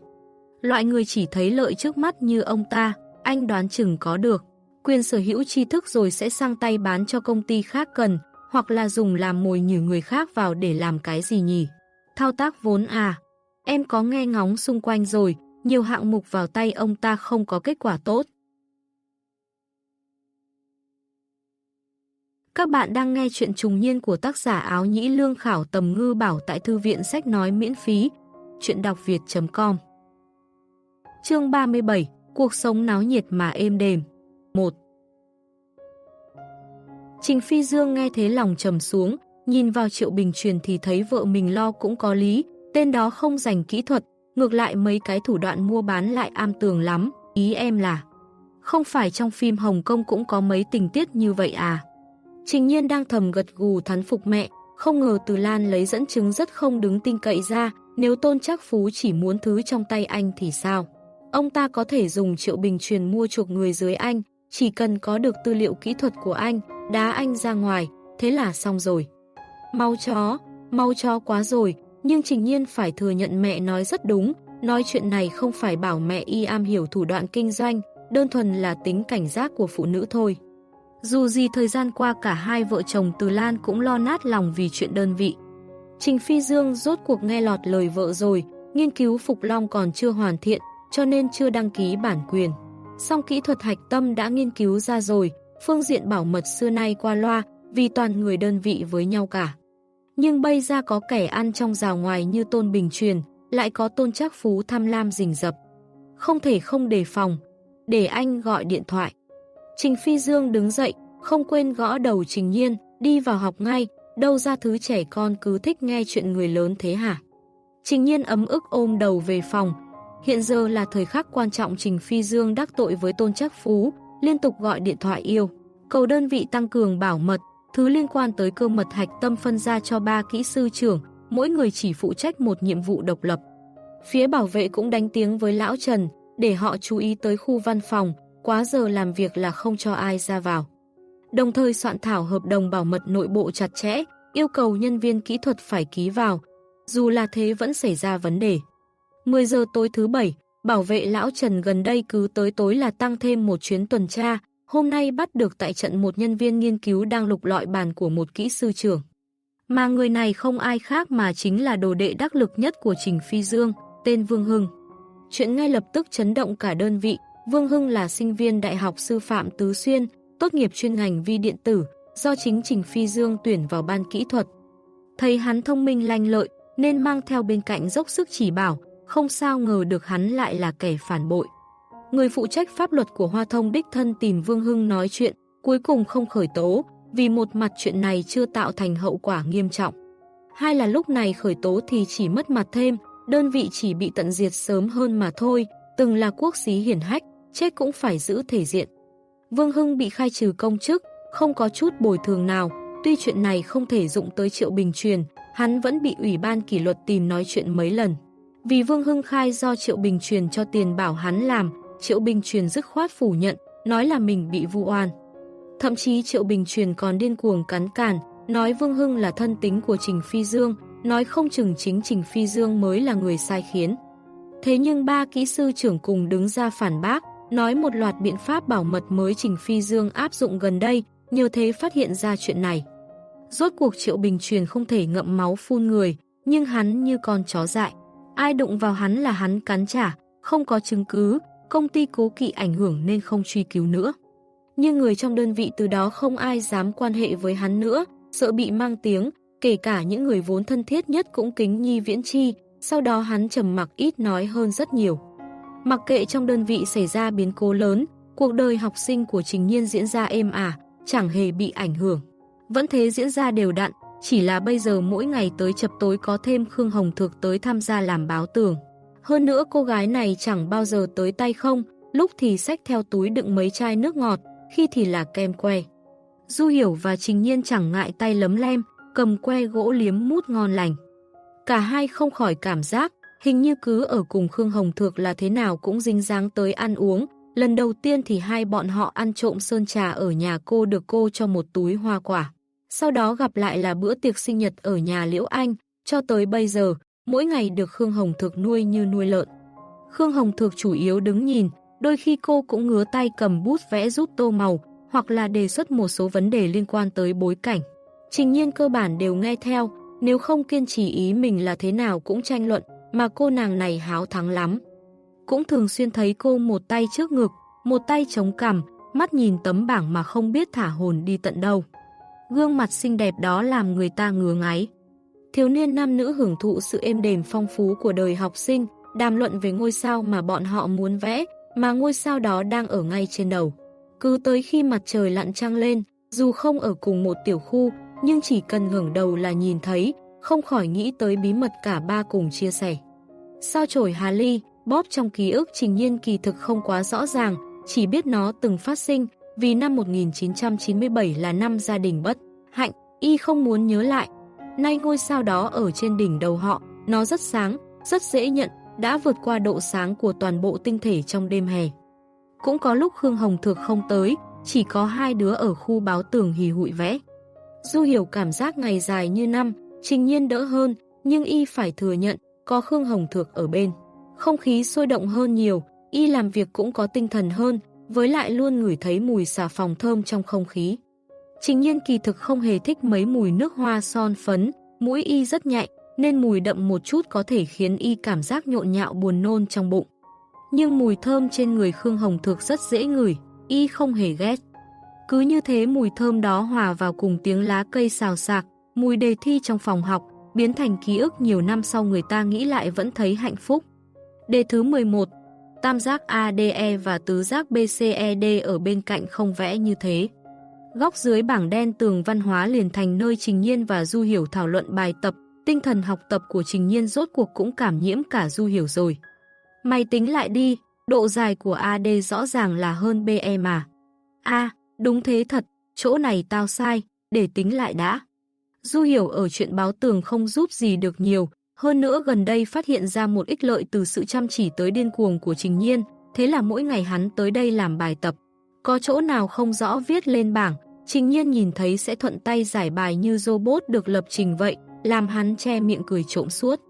Speaker 1: Loại người chỉ thấy lợi trước mắt như ông ta, anh đoán chừng có được. Quyền sở hữu tri thức rồi sẽ sang tay bán cho công ty khác cần, hoặc là dùng làm mồi nhử người khác vào để làm cái gì nhỉ? Thao tác vốn à? Em có nghe ngóng xung quanh rồi, nhiều hạng mục vào tay ông ta không có kết quả tốt. Các bạn đang nghe chuyện trùng niên của tác giả áo nhĩ lương khảo tầm ngư bảo tại thư viện sách nói miễn phí. Chuyện đọc việt.com Chương 37 Cuộc sống náo nhiệt mà êm đềm 1 Trình Phi Dương nghe thế lòng trầm xuống, nhìn vào Triệu Bình truyền thì thấy vợ mình lo cũng có lý, tên đó không dành kỹ thuật, ngược lại mấy cái thủ đoạn mua bán lại am tường lắm, ý em là không phải trong phim Hồng Kông cũng có mấy tình tiết như vậy à. Trình nhiên đang thầm gật gù thắn phục mẹ, không ngờ Từ Lan lấy dẫn chứng rất không đứng tin cậy ra, nếu tôn chắc phú chỉ muốn thứ trong tay anh thì sao? Ông ta có thể dùng triệu bình truyền mua chuộc người dưới anh, chỉ cần có được tư liệu kỹ thuật của anh, đá anh ra ngoài, thế là xong rồi. Mau chó, mau chó quá rồi, nhưng Trình Nhiên phải thừa nhận mẹ nói rất đúng, nói chuyện này không phải bảo mẹ y am hiểu thủ đoạn kinh doanh, đơn thuần là tính cảnh giác của phụ nữ thôi. Dù gì thời gian qua cả hai vợ chồng Từ Lan cũng lo nát lòng vì chuyện đơn vị. Trình Phi Dương rốt cuộc nghe lọt lời vợ rồi, nghiên cứu Phục Long còn chưa hoàn thiện, cho nên chưa đăng ký bản quyền. Song kỹ thuật hạch tâm đã nghiên cứu ra rồi, phương diện bảo mật xưa nay qua loa, vì toàn người đơn vị với nhau cả. Nhưng bây ra có kẻ ăn trong rào ngoài như Tôn Bình Truyền, lại có Tôn Trác Phú tham lam rình rập. Không thể không đề phòng, để anh gọi điện thoại. Trình Phi Dương đứng dậy, không quên gõ đầu Trình Nhiên, đi vào học ngay, đâu ra thứ trẻ con cứ thích nghe chuyện người lớn thế hả? Trình Nhiên ấm ức ôm đầu về phòng, Hiện giờ là thời khắc quan trọng Trình Phi Dương đắc tội với Tôn Chắc Phú, liên tục gọi điện thoại yêu. Cầu đơn vị tăng cường bảo mật, thứ liên quan tới cơ mật hạch tâm phân ra cho ba kỹ sư trưởng, mỗi người chỉ phụ trách một nhiệm vụ độc lập. Phía bảo vệ cũng đánh tiếng với Lão Trần, để họ chú ý tới khu văn phòng, quá giờ làm việc là không cho ai ra vào. Đồng thời soạn thảo hợp đồng bảo mật nội bộ chặt chẽ, yêu cầu nhân viên kỹ thuật phải ký vào, dù là thế vẫn xảy ra vấn đề. 10 giờ tối thứ bảy, bảo vệ lão Trần gần đây cứ tới tối là tăng thêm một chuyến tuần tra, hôm nay bắt được tại trận một nhân viên nghiên cứu đang lục lọi bàn của một kỹ sư trưởng. Mà người này không ai khác mà chính là đồ đệ đắc lực nhất của Trình Phi Dương, tên Vương Hưng. Chuyện ngay lập tức chấn động cả đơn vị, Vương Hưng là sinh viên Đại học Sư phạm Tứ Xuyên, tốt nghiệp chuyên ngành vi điện tử, do chính Trình Phi Dương tuyển vào ban kỹ thuật. Thấy hắn thông minh lanh lợi, nên mang theo bên cạnh dốc sức chỉ bảo, không sao ngờ được hắn lại là kẻ phản bội. Người phụ trách pháp luật của Hoa Thông đích thân tìm Vương Hưng nói chuyện, cuối cùng không khởi tố, vì một mặt chuyện này chưa tạo thành hậu quả nghiêm trọng. Hai là lúc này khởi tố thì chỉ mất mặt thêm, đơn vị chỉ bị tận diệt sớm hơn mà thôi, từng là quốc xí hiển hách, chết cũng phải giữ thể diện. Vương Hưng bị khai trừ công chức, không có chút bồi thường nào, tuy chuyện này không thể dụng tới Triệu Bình Truyền, hắn vẫn bị Ủy ban kỷ luật tìm nói chuyện mấy lần. Vì Vương Hưng khai do Triệu Bình Truyền cho tiền bảo hắn làm, Triệu Bình Truyền dứt khoát phủ nhận, nói là mình bị vu oan. Thậm chí Triệu Bình Truyền còn điên cuồng cắn cản, nói Vương Hưng là thân tính của Trình Phi Dương, nói không chừng chính Trình Phi Dương mới là người sai khiến. Thế nhưng ba kỹ sư trưởng cùng đứng ra phản bác, nói một loạt biện pháp bảo mật mới Trình Phi Dương áp dụng gần đây, nhờ thế phát hiện ra chuyện này. Rốt cuộc Triệu Bình Truyền không thể ngậm máu phun người, nhưng hắn như con chó dại. Ai đụng vào hắn là hắn cắn trả, không có chứng cứ, công ty cố kỵ ảnh hưởng nên không truy cứu nữa. Nhưng người trong đơn vị từ đó không ai dám quan hệ với hắn nữa, sợ bị mang tiếng, kể cả những người vốn thân thiết nhất cũng kính nhi viễn chi, sau đó hắn trầm mặc ít nói hơn rất nhiều. Mặc kệ trong đơn vị xảy ra biến cố lớn, cuộc đời học sinh của Trình Nhiên diễn ra êm ả, chẳng hề bị ảnh hưởng. Vẫn thế diễn ra đều đặn, chỉ là bây giờ mỗi ngày tới chập tối có thêm Khương Hồng Thược tới tham gia làm báo tường. Hơn nữa cô gái này chẳng bao giờ tới tay không, lúc thì xách theo túi đựng mấy chai nước ngọt, khi thì là kem que. Du Hiểu và Trình Nhiên chẳng ngại tay lấm lem, cầm que gỗ liếm mút ngon lành. Cả hai không khỏi cảm giác, hình như cứ ở cùng Khương Hồng Thược là thế nào cũng dính dáng tới ăn uống. Lần đầu tiên thì hai bọn họ ăn trộm sơn trà ở nhà cô được cô cho một túi hoa quả. Sau đó gặp lại là bữa tiệc sinh nhật ở nhà Liễu Anh, cho tới bây giờ, mỗi ngày được Khương Hồng Thược nuôi như nuôi lợn. Khương Hồng Thược chủ yếu đứng nhìn, đôi khi cô cũng ngứa tay cầm bút vẽ rút tô màu, hoặc là đề xuất một số vấn đề liên quan tới bối cảnh. Trình nhiên cơ bản đều nghe theo, nếu không kiên trì ý mình là thế nào cũng tranh luận, mà cô nàng này háo thắng lắm. Cũng thường xuyên thấy cô một tay trước ngực, một tay chống cằm, mắt nhìn tấm bảng mà không biết thả hồn đi tận đâu. Gương mặt xinh đẹp đó làm người ta ngứa ngáy. Thiếu niên nam nữ hưởng thụ sự êm đềm phong phú của đời học sinh, đàm luận về ngôi sao mà bọn họ muốn vẽ, mà ngôi sao đó đang ở ngay trên đầu. Cứ tới khi mặt trời lặn trăng lên, dù không ở cùng một tiểu khu, nhưng chỉ cần ngẩng đầu là nhìn thấy, không khỏi nghĩ tới bí mật cả ba cùng chia sẻ. Sao chổi Hà Ly, bóp trong ký ức trình nhiên kỳ thực không quá rõ ràng, chỉ biết nó từng phát sinh, vì năm 1997 là năm gia đình bất hạnh, y không muốn nhớ lại. Nay ngôi sao đó ở trên đỉnh đầu họ, nó rất sáng, rất dễ nhận, đã vượt qua độ sáng của toàn bộ tinh thể trong đêm hè. Cũng có lúc Khương Hồng Thược không tới, chỉ có hai đứa ở khu báo tường hì hụi vẽ. Du hiểu cảm giác ngày dài như năm, trình nhiên đỡ hơn, nhưng y phải thừa nhận, có Khương Hồng Thược ở bên. Không khí sôi động hơn nhiều, y làm việc cũng có tinh thần hơn, với lại luôn ngửi thấy mùi xà phòng thơm trong không khí. Trình nhiên kỳ thực không hề thích mấy mùi nước hoa son phấn, mũi y rất nhạy, nên mùi đậm một chút có thể khiến y cảm giác nhộn nhạo buồn nôn trong bụng. Nhưng mùi thơm trên người Khương Hồng Thược rất dễ ngửi, y không hề ghét. Cứ như thế mùi thơm đó hòa vào cùng tiếng lá cây xào xạc, mùi đề thi trong phòng học, biến thành ký ức nhiều năm sau người ta nghĩ lại vẫn thấy hạnh phúc. Đề thứ 11 Tam giác ADE và tứ giác BCED ở bên cạnh không vẽ như thế. Góc dưới bảng đen tường văn hóa liền thành nơi Trình Nhiên và Du Hiểu thảo luận bài tập, tinh thần học tập của Trình Nhiên rốt cuộc cũng cảm nhiễm cả Du Hiểu rồi. Mày tính lại đi, độ dài của AD rõ ràng là hơn BE mà. a đúng thế thật, chỗ này tao sai, để tính lại đã. Du Hiểu ở chuyện báo tường không giúp gì được nhiều, hơn nữa gần đây phát hiện ra một ích lợi từ sự chăm chỉ tới điên cuồng của Trình Nhiên, thế là mỗi ngày hắn tới đây làm bài tập. Có chỗ nào không rõ viết lên bảng, Trình Nhiên nhìn thấy sẽ thuận tay giải bài như robot được lập trình vậy, làm hắn che miệng cười trộm suốt.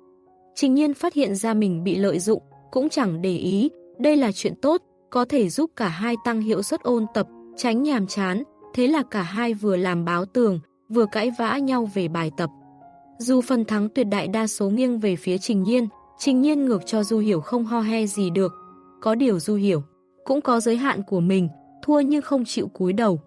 Speaker 1: Trình Nhiên phát hiện ra mình bị lợi dụng, cũng chẳng để ý, đây là chuyện tốt, có thể giúp cả hai tăng hiệu suất ôn tập, tránh nhàm chán, thế là cả hai vừa làm báo tường, vừa cãi vã nhau về bài tập. Dù phần thắng tuyệt đại đa số nghiêng về phía Trình Nhiên, Trình Nhiên ngược cho Du Hiểu không ho he gì được. Có điều Du Hiểu, cũng có giới hạn của mình, thua nhưng không chịu cúi đầu.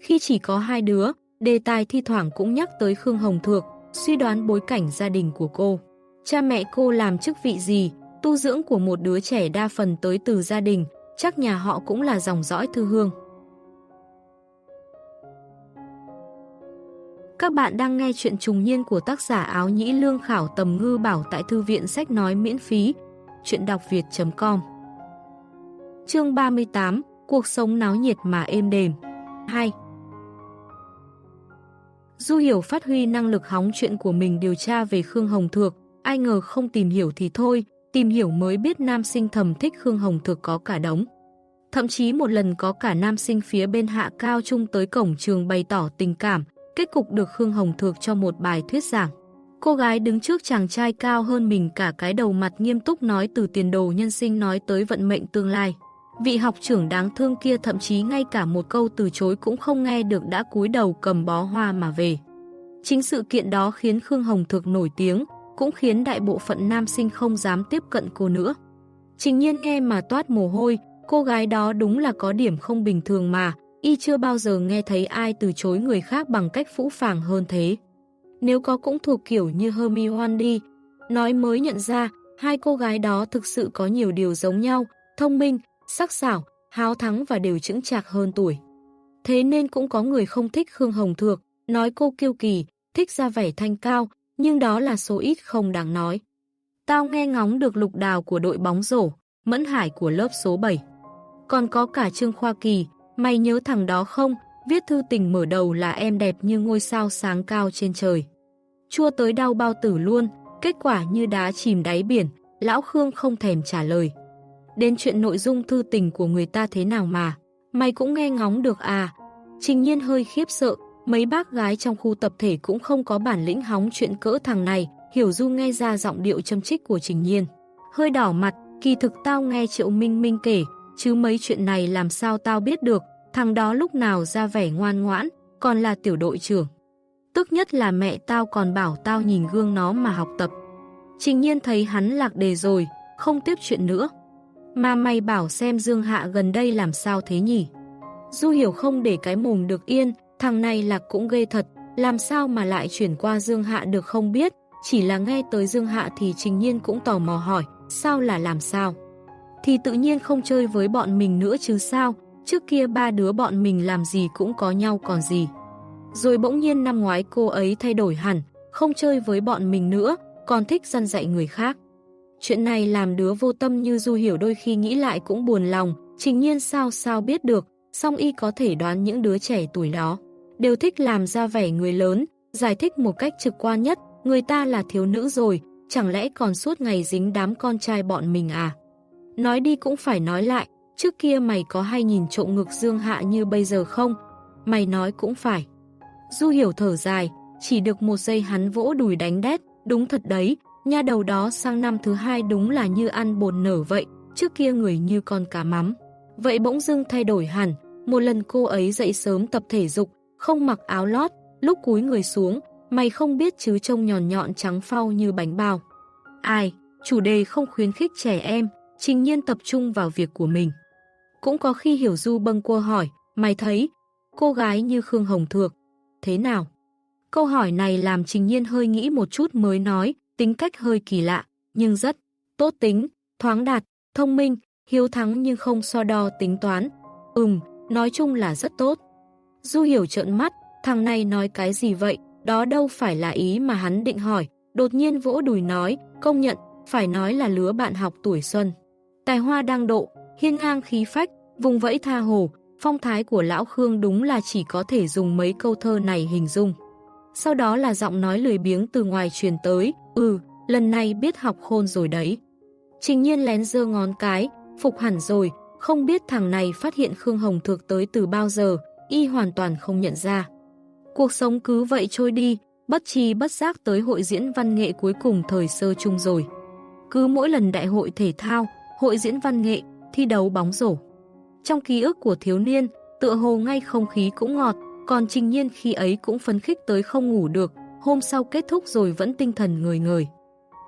Speaker 1: Khi chỉ có hai đứa, đề tài thi thoảng cũng nhắc tới Khương Hồng Thược, suy đoán bối cảnh gia đình của cô. Cha mẹ cô làm chức vị gì, tu dưỡng của một đứa trẻ đa phần tới từ gia đình, chắc nhà họ cũng là dòng dõi thư hương. Các bạn đang nghe chuyện trùng niên của tác giả áo nhĩ lương khảo tầm ngư bảo tại thư viện sách nói miễn phí. Chuyện đọc việt.com Chương 38 Cuộc sống náo nhiệt mà êm đềm. 2 Du hiểu phát huy năng lực hóng chuyện của mình điều tra về Khương Hồng Thược, ai ngờ không tìm hiểu thì thôi, tìm hiểu mới biết nam sinh thầm thích Khương Hồng Thược có cả đống. Thậm chí một lần có cả nam sinh phía bên hạ cao trung tới cổng trường bày tỏ tình cảm, kết cục được Khương Hồng Thược cho một bài thuyết giảng. Cô gái đứng trước chàng trai cao hơn mình cả cái đầu mặt nghiêm túc nói từ tiền đồ nhân sinh nói tới vận mệnh tương lai. Vị học trưởng đáng thương kia thậm chí ngay cả một câu từ chối cũng không nghe được đã cúi đầu cầm bó hoa mà về. Chính sự kiện đó khiến Khương Hồng Thược nổi tiếng, cũng khiến đại bộ phận nam sinh không dám tiếp cận cô nữa. Trình nhiên nghe mà toát mồ hôi, cô gái đó đúng là có điểm không bình thường mà, y chưa bao giờ nghe thấy ai từ chối người khác bằng cách phũ phàng hơn thế. Nếu có cũng thuộc kiểu như Hermione đi, nói mới nhận ra, hai cô gái đó thực sự có nhiều điều giống nhau, thông minh, sắc sảo, háo thắng và đều chững chạc hơn tuổi. Thế nên cũng có người không thích Khương Hồng Thược, nói cô kiêu kỳ, thích ra vẻ thanh cao, nhưng đó là số ít không đáng nói. Tao nghe ngóng được lục đào của đội bóng rổ, Mẫn Hải của lớp số 7. Còn có cả Trương Khoa Kỳ, mày nhớ thằng đó không? Viết thư tình mở đầu là em đẹp như ngôi sao sáng cao trên trời. Chua tới đau bao tử luôn, kết quả như đá chìm đáy biển, lão Khương không thèm trả lời. Đến chuyện nội dung thư tình của người ta thế nào mà, mày cũng nghe ngóng được à? Trình nhiên hơi khiếp sợ, mấy bác gái trong khu tập thể cũng không có bản lĩnh hóng chuyện cỡ thằng này, hiểu du nghe ra giọng điệu châm trích của Trình nhiên. Hơi đỏ mặt, kỳ thực tao nghe Triệu Minh Minh kể, chứ mấy chuyện này làm sao tao biết được, thằng đó lúc nào ra vẻ ngoan ngoãn, còn là tiểu đội trưởng. Tức nhất là mẹ tao còn bảo tao nhìn gương nó mà học tập. Trình nhiên thấy hắn lạc đề rồi, không tiếp chuyện nữa. Mà mày bảo xem Dương Hạ gần đây làm sao thế nhỉ? Du hiểu không để cái mồm được yên, thằng này lạc cũng ghê thật, làm sao mà lại chuyển qua Dương Hạ được không biết, chỉ là nghe tới Dương Hạ thì Trình Nhiên cũng tò mò hỏi, sao là làm sao? Thì tự nhiên không chơi với bọn mình nữa chứ sao, trước kia ba đứa bọn mình làm gì cũng có nhau còn gì. Rồi bỗng nhiên năm ngoái cô ấy thay đổi hẳn, không chơi với bọn mình nữa, còn thích dân dạy người khác. Chuyện này làm đứa vô tâm như Du Hiểu đôi khi nghĩ lại cũng buồn lòng, trình nhiên sao sao biết được, song y có thể đoán những đứa trẻ tuổi đó. Đều thích làm ra vẻ người lớn, giải thích một cách trực quan nhất, người ta là thiếu nữ rồi, chẳng lẽ còn suốt ngày dính đám con trai bọn mình à? Nói đi cũng phải nói lại, trước kia mày có hay nhìn trộm ngực Dương Hạ như bây giờ không? Mày nói cũng phải. Du hiểu thở dài, chỉ được một giây hắn vỗ đùi đánh đét, đúng thật đấy, nha đầu đó sang năm thứ hai đúng là như ăn bồn nở vậy, trước kia người như con cá mắm. Vậy bỗng dưng thay đổi hẳn, một lần cô ấy dậy sớm tập thể dục, không mặc áo lót, lúc cúi người xuống, mày không biết chứ trông nhòn nhọn trắng phau như bánh bao. Ai, chủ đề không khuyến khích trẻ em, trình nhiên tập trung vào việc của mình. Cũng có khi hiểu du bâng Cua hỏi, mày thấy, cô gái như Khương Hồng Thược, thế nào? Câu hỏi này làm trình nhiên hơi nghĩ một chút mới nói, tính cách hơi kỳ lạ, nhưng rất tốt tính, thoáng đạt, thông minh, hiếu thắng nhưng không so đo tính toán. Ừm, nói chung là rất tốt. Du hiểu trợn mắt, thằng này nói cái gì vậy, đó đâu phải là ý mà hắn định hỏi, đột nhiên vỗ đùi nói, công nhận, phải nói là lứa bạn học tuổi xuân. Tài hoa đang độ, hiên ngang khí phách, vùng vẫy tha hồ, phong thái của lão Khương đúng là chỉ có thể dùng mấy câu thơ này hình dung. Sau đó là giọng nói lười biếng từ ngoài truyền tới, ừ, lần này biết học khôn rồi đấy. Trình nhiên lén dơ ngón cái, phục hẳn rồi, không biết thằng này phát hiện Khương Hồng Thược tới từ bao giờ, y hoàn toàn không nhận ra. Cuộc sống cứ vậy trôi đi, bất chi bất giác tới hội diễn văn nghệ cuối cùng thời sơ chung rồi. cứ mỗi lần đại hội thể thao, hội diễn văn nghệ, thi đấu bóng rổ. Trong ký ức của thiếu niên, tựa hồ ngay không khí cũng ngọt, còn Trình Nhiên khi ấy cũng phấn khích tới không ngủ được, hôm sau kết thúc rồi vẫn tinh thần người người.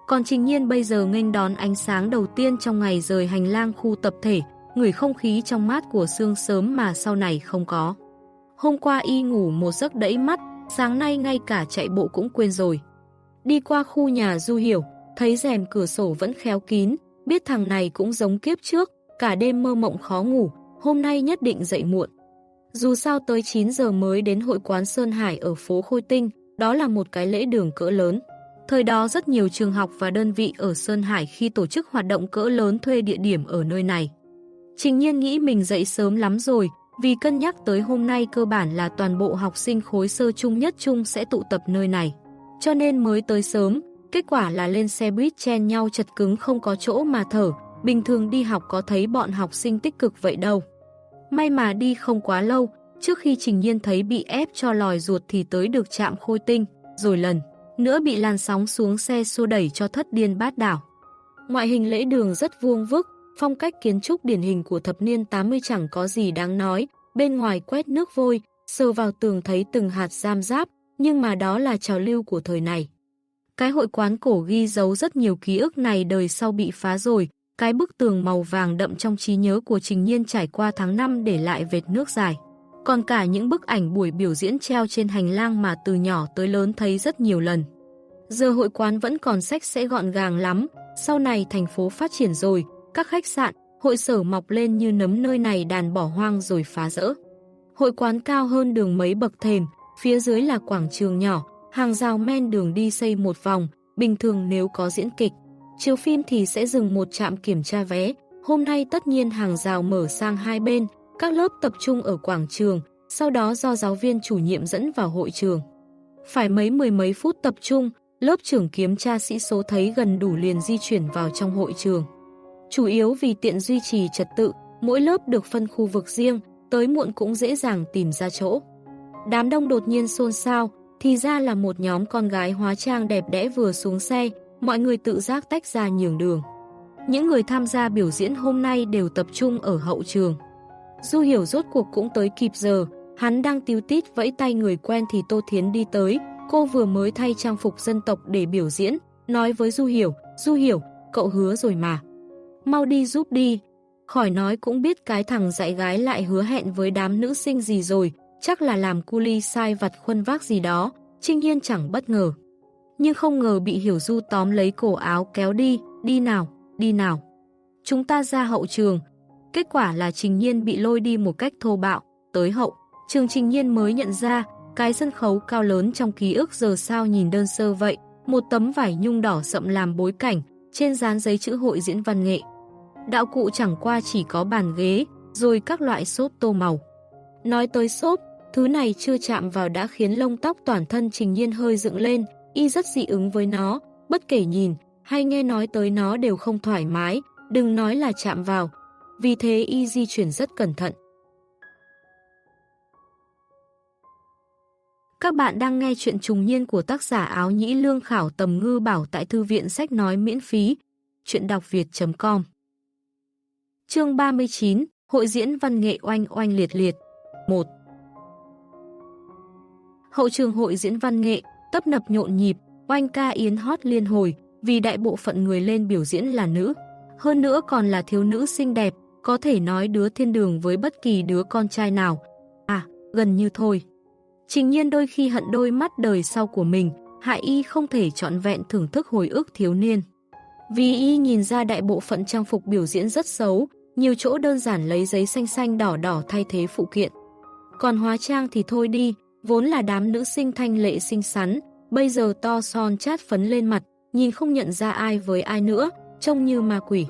Speaker 1: Còn Trình Nhiên bây giờ nghênh đón ánh sáng đầu tiên trong ngày rời hành lang khu tập thể, ngửi không khí trong mát của sương sớm mà sau này không có. Hôm qua y ngủ một giấc đẫy mắt, sáng nay ngay cả chạy bộ cũng quên rồi. Đi qua khu nhà Du Hiểu, thấy rèm cửa sổ vẫn khéo kín, biết thằng này cũng giống kiếp trước, cả đêm mơ mộng khó ngủ, hôm nay nhất định dậy muộn. Dù sao tới 9 giờ mới đến hội quán Sơn Hải ở phố Khôi Tinh, đó là một cái lễ đường cỡ lớn. Thời đó rất nhiều trường học và đơn vị ở Sơn Hải khi tổ chức hoạt động cỡ lớn thuê địa điểm ở nơi này. Trình nhiên nghĩ mình dậy sớm lắm rồi, vì cân nhắc tới hôm nay cơ bản là toàn bộ học sinh khối sơ trung nhất trung sẽ tụ tập nơi này. Cho nên mới tới sớm, kết quả là lên xe buýt chen nhau chật cứng không có chỗ mà thở, bình thường đi học có thấy bọn học sinh tích cực vậy đâu. May mà đi không quá lâu, trước khi Trình Nhiên thấy bị ép cho lòi ruột thì tới được chạm khôi tinh, rồi lần nữa bị làn sóng xuống xe xô đẩy cho thất điên bát đảo. Ngoại hình lễ đường rất vuông vức, phong cách kiến trúc điển hình của thập niên 80 chẳng có gì đáng nói, bên ngoài quét nước vôi, sờ vào tường thấy từng hạt giam giáp, nhưng mà đó là trào lưu của thời này. Cái hội quán cổ ghi dấu rất nhiều ký ức này đời sau bị phá rồi, cái bức tường màu vàng đậm trong trí nhớ của Trình Nhiên trải qua tháng 5 để lại vệt nước dài. Còn cả những bức ảnh buổi biểu diễn treo trên hành lang mà từ nhỏ tới lớn thấy rất nhiều lần. Giờ hội quán vẫn còn sách sẽ gọn gàng lắm, sau này thành phố phát triển rồi, các khách sạn, hội sở mọc lên như nấm nơi này đàn bỏ hoang rồi phá rỡ. Hội quán cao hơn đường mấy bậc thềm, phía dưới là quảng trường nhỏ, hàng rào men đường đi xây một vòng, bình thường nếu có diễn kịch. Chiếu phim thì sẽ dừng một trạm kiểm tra vé, hôm nay tất nhiên hàng rào mở sang hai bên, các lớp tập trung ở quảng trường, sau đó do giáo viên chủ nhiệm dẫn vào hội trường. Phải mấy mười mấy phút tập trung, lớp trưởng kiếm tra sĩ số thấy gần đủ liền di chuyển vào trong hội trường. Chủ yếu vì tiện duy trì trật tự, mỗi lớp được phân khu vực riêng, tới muộn cũng dễ dàng tìm ra chỗ. Đám đông đột nhiên xôn xao, thì ra là một nhóm con gái hóa trang đẹp đẽ vừa xuống xe, mọi người tự giác tách ra nhường đường. Những người tham gia biểu diễn hôm nay đều tập trung ở hậu trường. Du hiểu rốt cuộc cũng tới kịp giờ, hắn đang tiêu tít vẫy tay người quen thì Tô Thiến đi tới, cô vừa mới thay trang phục dân tộc để biểu diễn, nói với Du hiểu, Du hiểu, cậu hứa rồi mà. Mau đi giúp đi, khỏi nói cũng biết cái thằng dạy gái lại hứa hẹn với đám nữ sinh gì rồi, chắc là làm cu ly sai vặt khuân vác gì đó, Trinh Hiên chẳng bất ngờ. Nhưng không ngờ bị Hiểu Du tóm lấy cổ áo kéo đi, đi nào, đi nào. Chúng ta ra hậu trường, kết quả là Trình Nhiên bị lôi đi một cách thô bạo, tới hậu. Trường Trình Nhiên mới nhận ra, cái sân khấu cao lớn trong ký ức giờ sao nhìn đơn sơ vậy, một tấm vải nhung đỏ sậm làm bối cảnh, trên dán giấy chữ hội diễn văn nghệ. Đạo cụ chẳng qua chỉ có bàn ghế, rồi các loại xốp tô màu. Nói tới xốp, thứ này chưa chạm vào đã khiến lông tóc toàn thân Trình Nhiên hơi dựng lên, y rất dị ứng với nó, bất kể nhìn hay nghe nói tới nó đều không thoải mái, đừng nói là chạm vào. Vì thế y di chuyển rất cẩn thận. Các bạn đang nghe chuyện trùng niên của tác giả áo nhĩ lương khảo tầm ngư bảo tại thư viện sách nói miễn phí. Chuyện đọc việt.com Chương 39 Hội diễn văn nghệ oanh oanh liệt liệt 1 Hậu trường hội diễn văn nghệ, tấp nập nhộn nhịp, oanh ca yến hót liên hồi, vì đại bộ phận người lên biểu diễn là nữ. Hơn nữa còn là thiếu nữ xinh đẹp, có thể nói đứa thiên đường với bất kỳ đứa con trai nào. À, gần như thôi. Trình nhiên đôi khi hận đôi mắt đời sau của mình, hại y không thể trọn vẹn thưởng thức hồi ức thiếu niên. Vì y nhìn ra đại bộ phận trang phục biểu diễn rất xấu, nhiều chỗ đơn giản lấy giấy xanh xanh đỏ đỏ thay thế phụ kiện. Còn hóa trang thì thôi đi, vốn là đám nữ sinh thanh lệ xinh xắn, bây giờ to son chát phấn lên mặt, nhìn không nhận ra ai với ai nữa, trông như ma quỷ.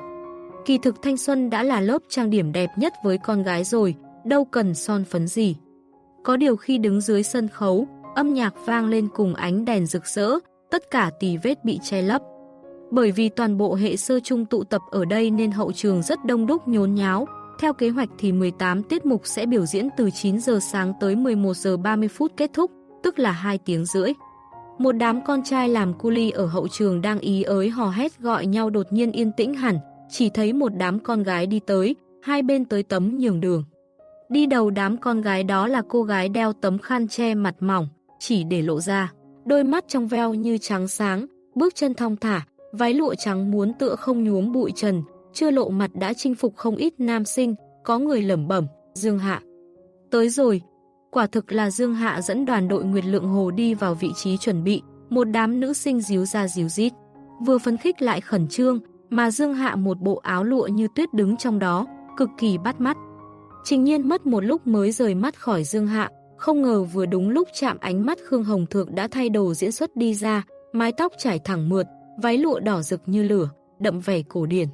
Speaker 1: Kỳ thực thanh xuân đã là lớp trang điểm đẹp nhất với con gái rồi, đâu cần son phấn gì. Có điều khi đứng dưới sân khấu, âm nhạc vang lên cùng ánh đèn rực rỡ, tất cả tì vết bị che lấp. Bởi vì toàn bộ hệ sơ trung tụ tập ở đây nên hậu trường rất đông đúc nhốn nháo. Theo kế hoạch thì 18 tiết mục sẽ biểu diễn từ 9 giờ sáng tới 11 giờ 30 phút kết thúc, tức là 2 tiếng rưỡi. một đám con trai làm cu ly ở hậu trường đang ý ới hò hét gọi nhau đột nhiên yên tĩnh hẳn, chỉ thấy một đám con gái đi tới, hai bên tới tấm nhường đường. Đi đầu đám con gái đó là cô gái đeo tấm khăn che mặt mỏng, chỉ để lộ ra, đôi mắt trong veo như trắng sáng, bước chân thong thả, váy lụa trắng muốn tựa không nhuốm bụi trần, chưa lộ mặt đã chinh phục không ít nam sinh, có người lẩm bẩm, Dương Hạ. Tới rồi, quả thực là Dương Hạ dẫn đoàn đội Nguyệt Lượng Hồ đi vào vị trí chuẩn bị, một đám nữ sinh díu ra díu dít, vừa phấn khích lại khẩn trương, mà Dương Hạ một bộ áo lụa như tuyết đứng trong đó, cực kỳ bắt mắt. Trình nhiên mất một lúc mới rời mắt khỏi Dương Hạ, không ngờ vừa đúng lúc chạm ánh mắt Khương Hồng Thượng đã thay đồ diễn xuất đi ra, mái tóc trải thẳng mượt, váy lụa đỏ rực như lửa, đậm vẻ cổ điển.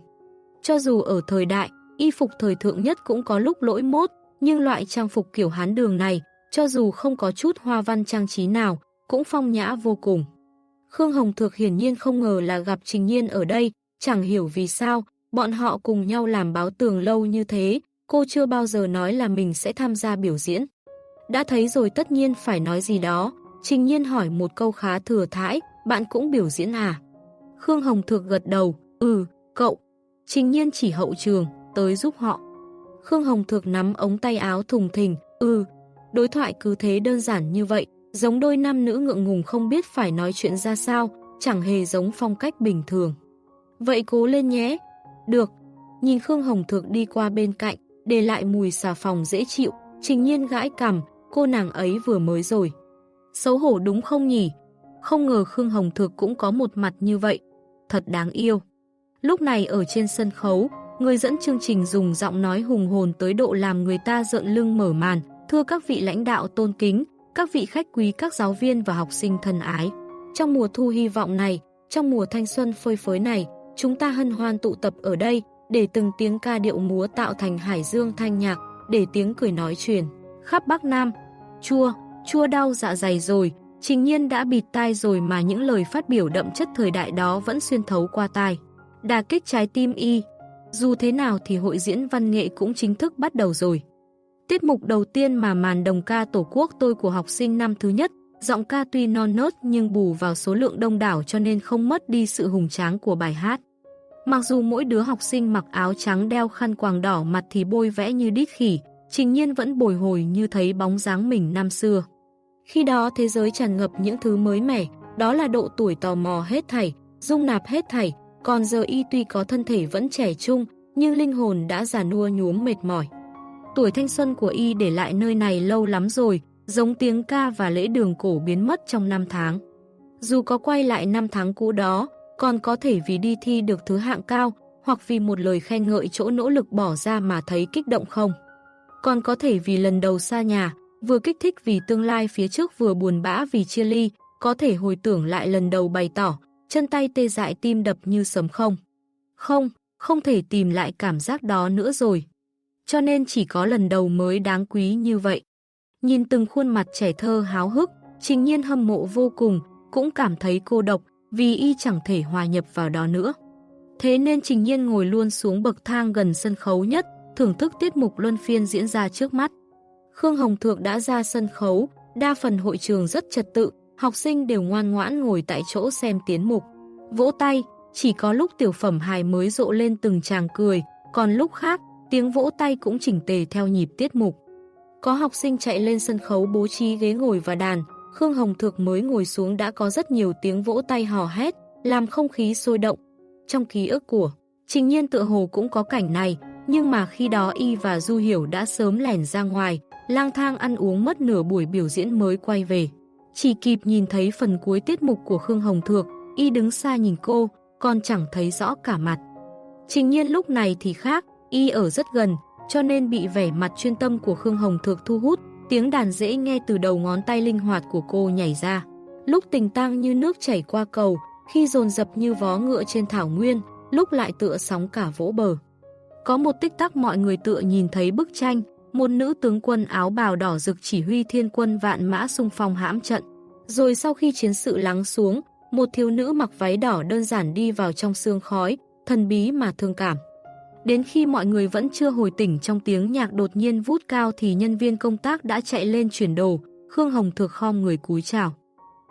Speaker 1: Cho dù ở thời đại, y phục thời thượng nhất cũng có lúc lỗi mốt, nhưng loại trang phục kiểu hán đường này, cho dù không có chút hoa văn trang trí nào, cũng phong nhã vô cùng. Khương Hồng Thược hiển nhiên không ngờ là gặp Trình Nhiên ở đây, chẳng hiểu vì sao, bọn họ cùng nhau làm báo tường lâu như thế, cô chưa bao giờ nói là mình sẽ tham gia biểu diễn. Đã thấy rồi tất nhiên phải nói gì đó, Trình Nhiên hỏi một câu khá thừa thãi, bạn cũng biểu diễn à? Khương Hồng Thược gật đầu, ừ, cậu. Trình Nhiên chỉ hậu trường, tới giúp họ. Khương Hồng Thược nắm ống tay áo thùng thình, ừ. Đối thoại cứ thế đơn giản như vậy, giống đôi nam nữ ngượng ngùng không biết phải nói chuyện ra sao, chẳng hề giống phong cách bình thường. Vậy cố lên nhé. Được. Nhìn Khương Hồng Thược đi qua bên cạnh, để lại mùi xà phòng dễ chịu, trình nhiên gãi cằm, cô nàng ấy vừa mới rồi. Xấu hổ đúng không nhỉ? Không ngờ Khương Hồng Thược cũng có một mặt như vậy. Thật đáng yêu. Lúc này ở trên sân khấu, người dẫn chương trình dùng giọng nói hùng hồn tới độ làm người ta giận lưng mở màn, thưa các vị lãnh đạo tôn kính, các vị khách quý các giáo viên và học sinh thân ái. Trong mùa thu hy vọng này, trong mùa thanh xuân phơi phới này, chúng ta hân hoan tụ tập ở đây để từng tiếng ca điệu múa tạo thành hải dương thanh nhạc, để tiếng cười nói truyền. Khắp Bắc Nam, chua, chua đau dạ dày rồi, trình nhiên đã bịt tai rồi mà những lời phát biểu đậm chất thời đại đó vẫn xuyên thấu qua tai. Đà kích trái tim y. Dù thế nào thì hội diễn văn nghệ cũng chính thức bắt đầu rồi. Tiết mục đầu tiên mà màn đồng ca Tổ quốc tôi của học sinh năm thứ nhất, giọng ca tuy non nớt nhưng bù vào số lượng đông đảo cho nên không mất đi sự hùng tráng của bài hát. Mặc dù mỗi đứa học sinh mặc áo trắng đeo khăn quàng đỏ mặt thì bôi vẽ như đít khỉ, trình nhiên vẫn bồi hồi như thấy bóng dáng mình năm xưa. Khi đó thế giới tràn ngập những thứ mới mẻ, đó là độ tuổi tò mò hết thảy, dung nạp hết thảy, còn giờ y tuy có thân thể vẫn trẻ trung, nhưng linh hồn đã già nua nhuốm mệt mỏi. Tuổi thanh xuân của y để lại nơi này lâu lắm rồi, giống tiếng ca và lễ đường cổ biến mất trong năm tháng. Dù có quay lại năm tháng cũ đó, còn có thể vì đi thi được thứ hạng cao, hoặc vì một lời khen ngợi chỗ nỗ lực bỏ ra mà thấy kích động không. Còn có thể vì lần đầu xa nhà, vừa kích thích vì tương lai phía trước vừa buồn bã vì chia ly, có thể hồi tưởng lại lần đầu bày tỏ, chân tay tê dại tim đập như sấm không. Không, không thể tìm lại cảm giác đó nữa rồi. Cho nên chỉ có lần đầu mới đáng quý như vậy. Nhìn từng khuôn mặt trẻ thơ háo hức, trình nhiên hâm mộ vô cùng, cũng cảm thấy cô độc, vì y chẳng thể hòa nhập vào đó nữa. Thế nên Trình Nhiên ngồi luôn xuống bậc thang gần sân khấu nhất, thưởng thức tiết mục luân phiên diễn ra trước mắt. Khương Hồng Thượng đã ra sân khấu, đa phần hội trường rất trật tự, học sinh đều ngoan ngoãn ngồi tại chỗ xem tiến mục. Vỗ tay, chỉ có lúc tiểu phẩm hài mới rộ lên từng chàng cười, còn lúc khác, tiếng vỗ tay cũng chỉnh tề theo nhịp tiết mục. Có học sinh chạy lên sân khấu bố trí ghế ngồi và đàn, Khương Hồng Thược mới ngồi xuống đã có rất nhiều tiếng vỗ tay hò hét, làm không khí sôi động. Trong ký ức của Trình Nhiên tựa hồ cũng có cảnh này, nhưng mà khi đó Y và Du Hiểu đã sớm lẻn ra ngoài, lang thang ăn uống mất nửa buổi biểu diễn mới quay về. Chỉ kịp nhìn thấy phần cuối tiết mục của Khương Hồng Thược, Y đứng xa nhìn cô, còn chẳng thấy rõ cả mặt. Trình Nhiên lúc này thì khác, Y ở rất gần, cho nên bị vẻ mặt chuyên tâm của Khương Hồng Thược thu hút, Tiếng đàn dễ nghe từ đầu ngón tay linh hoạt của cô nhảy ra. Lúc tình tang như nước chảy qua cầu, khi dồn dập như vó ngựa trên thảo nguyên, lúc lại tựa sóng cả vỗ bờ. Có một tích tắc mọi người tựa nhìn thấy bức tranh, một nữ tướng quân áo bào đỏ rực chỉ huy thiên quân vạn mã xung phong hãm trận. Rồi sau khi chiến sự lắng xuống, một thiếu nữ mặc váy đỏ đơn giản đi vào trong sương khói, thần bí mà thương cảm. Đến khi mọi người vẫn chưa hồi tỉnh trong tiếng nhạc đột nhiên vút cao thì nhân viên công tác đã chạy lên chuyển đồ, Khương Hồng thực khom người cúi chào.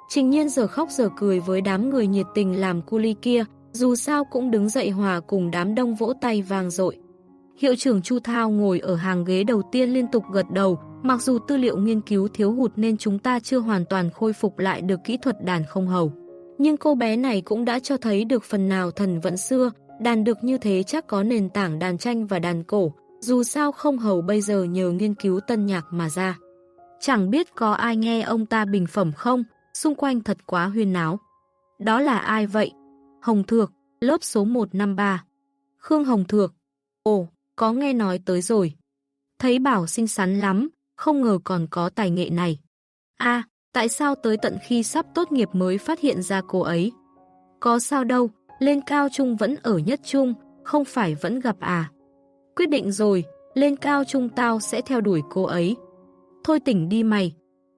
Speaker 1: Trình nhiên giờ khóc giờ cười với đám người nhiệt tình làm cu ly kia, dù sao cũng đứng dậy hòa cùng đám đông vỗ tay vang dội. Hiệu trưởng Chu Thao ngồi ở hàng ghế đầu tiên liên tục gật đầu, mặc dù tư liệu nghiên cứu thiếu hụt nên chúng ta chưa hoàn toàn khôi phục lại được kỹ thuật đàn không hầu. Nhưng cô bé này cũng đã cho thấy được phần nào thần vận xưa, đàn được như thế chắc có nền tảng đàn tranh và đàn cổ, dù sao không hầu bây giờ nhờ nghiên cứu tân nhạc mà ra. Chẳng biết có ai nghe ông ta bình phẩm không, xung quanh thật quá huyên náo. Đó là ai vậy? Hồng Thược, lớp số 153. Khương Hồng Thược. Ồ, có nghe nói tới rồi. Thấy bảo xinh xắn lắm, không ngờ còn có tài nghệ này. a tại sao tới tận khi sắp tốt nghiệp mới phát hiện ra cô ấy? Có sao đâu, lên cao trung vẫn ở nhất trung, không phải vẫn gặp à? Quyết định rồi, lên cao trung tao sẽ theo đuổi cô ấy. Thôi tỉnh đi mày.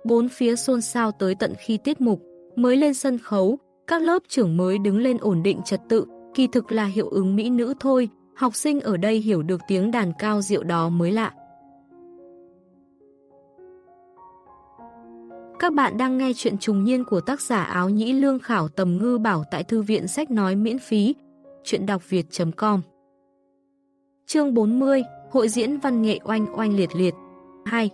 Speaker 1: Bốn phía xôn xao tới tận khi tiết mục, mới lên sân khấu, các lớp trưởng mới đứng lên ổn định trật tự, kỳ thực là hiệu ứng mỹ nữ thôi, học sinh ở đây hiểu được tiếng đàn cao diệu đó mới lạ. Các bạn đang nghe chuyện trùng niên của tác giả áo nhĩ lương khảo tầm ngư bảo tại thư viện sách nói miễn phí, chuyện đọc việt.com Chương 40, Hội diễn văn nghệ oanh oanh liệt liệt. 2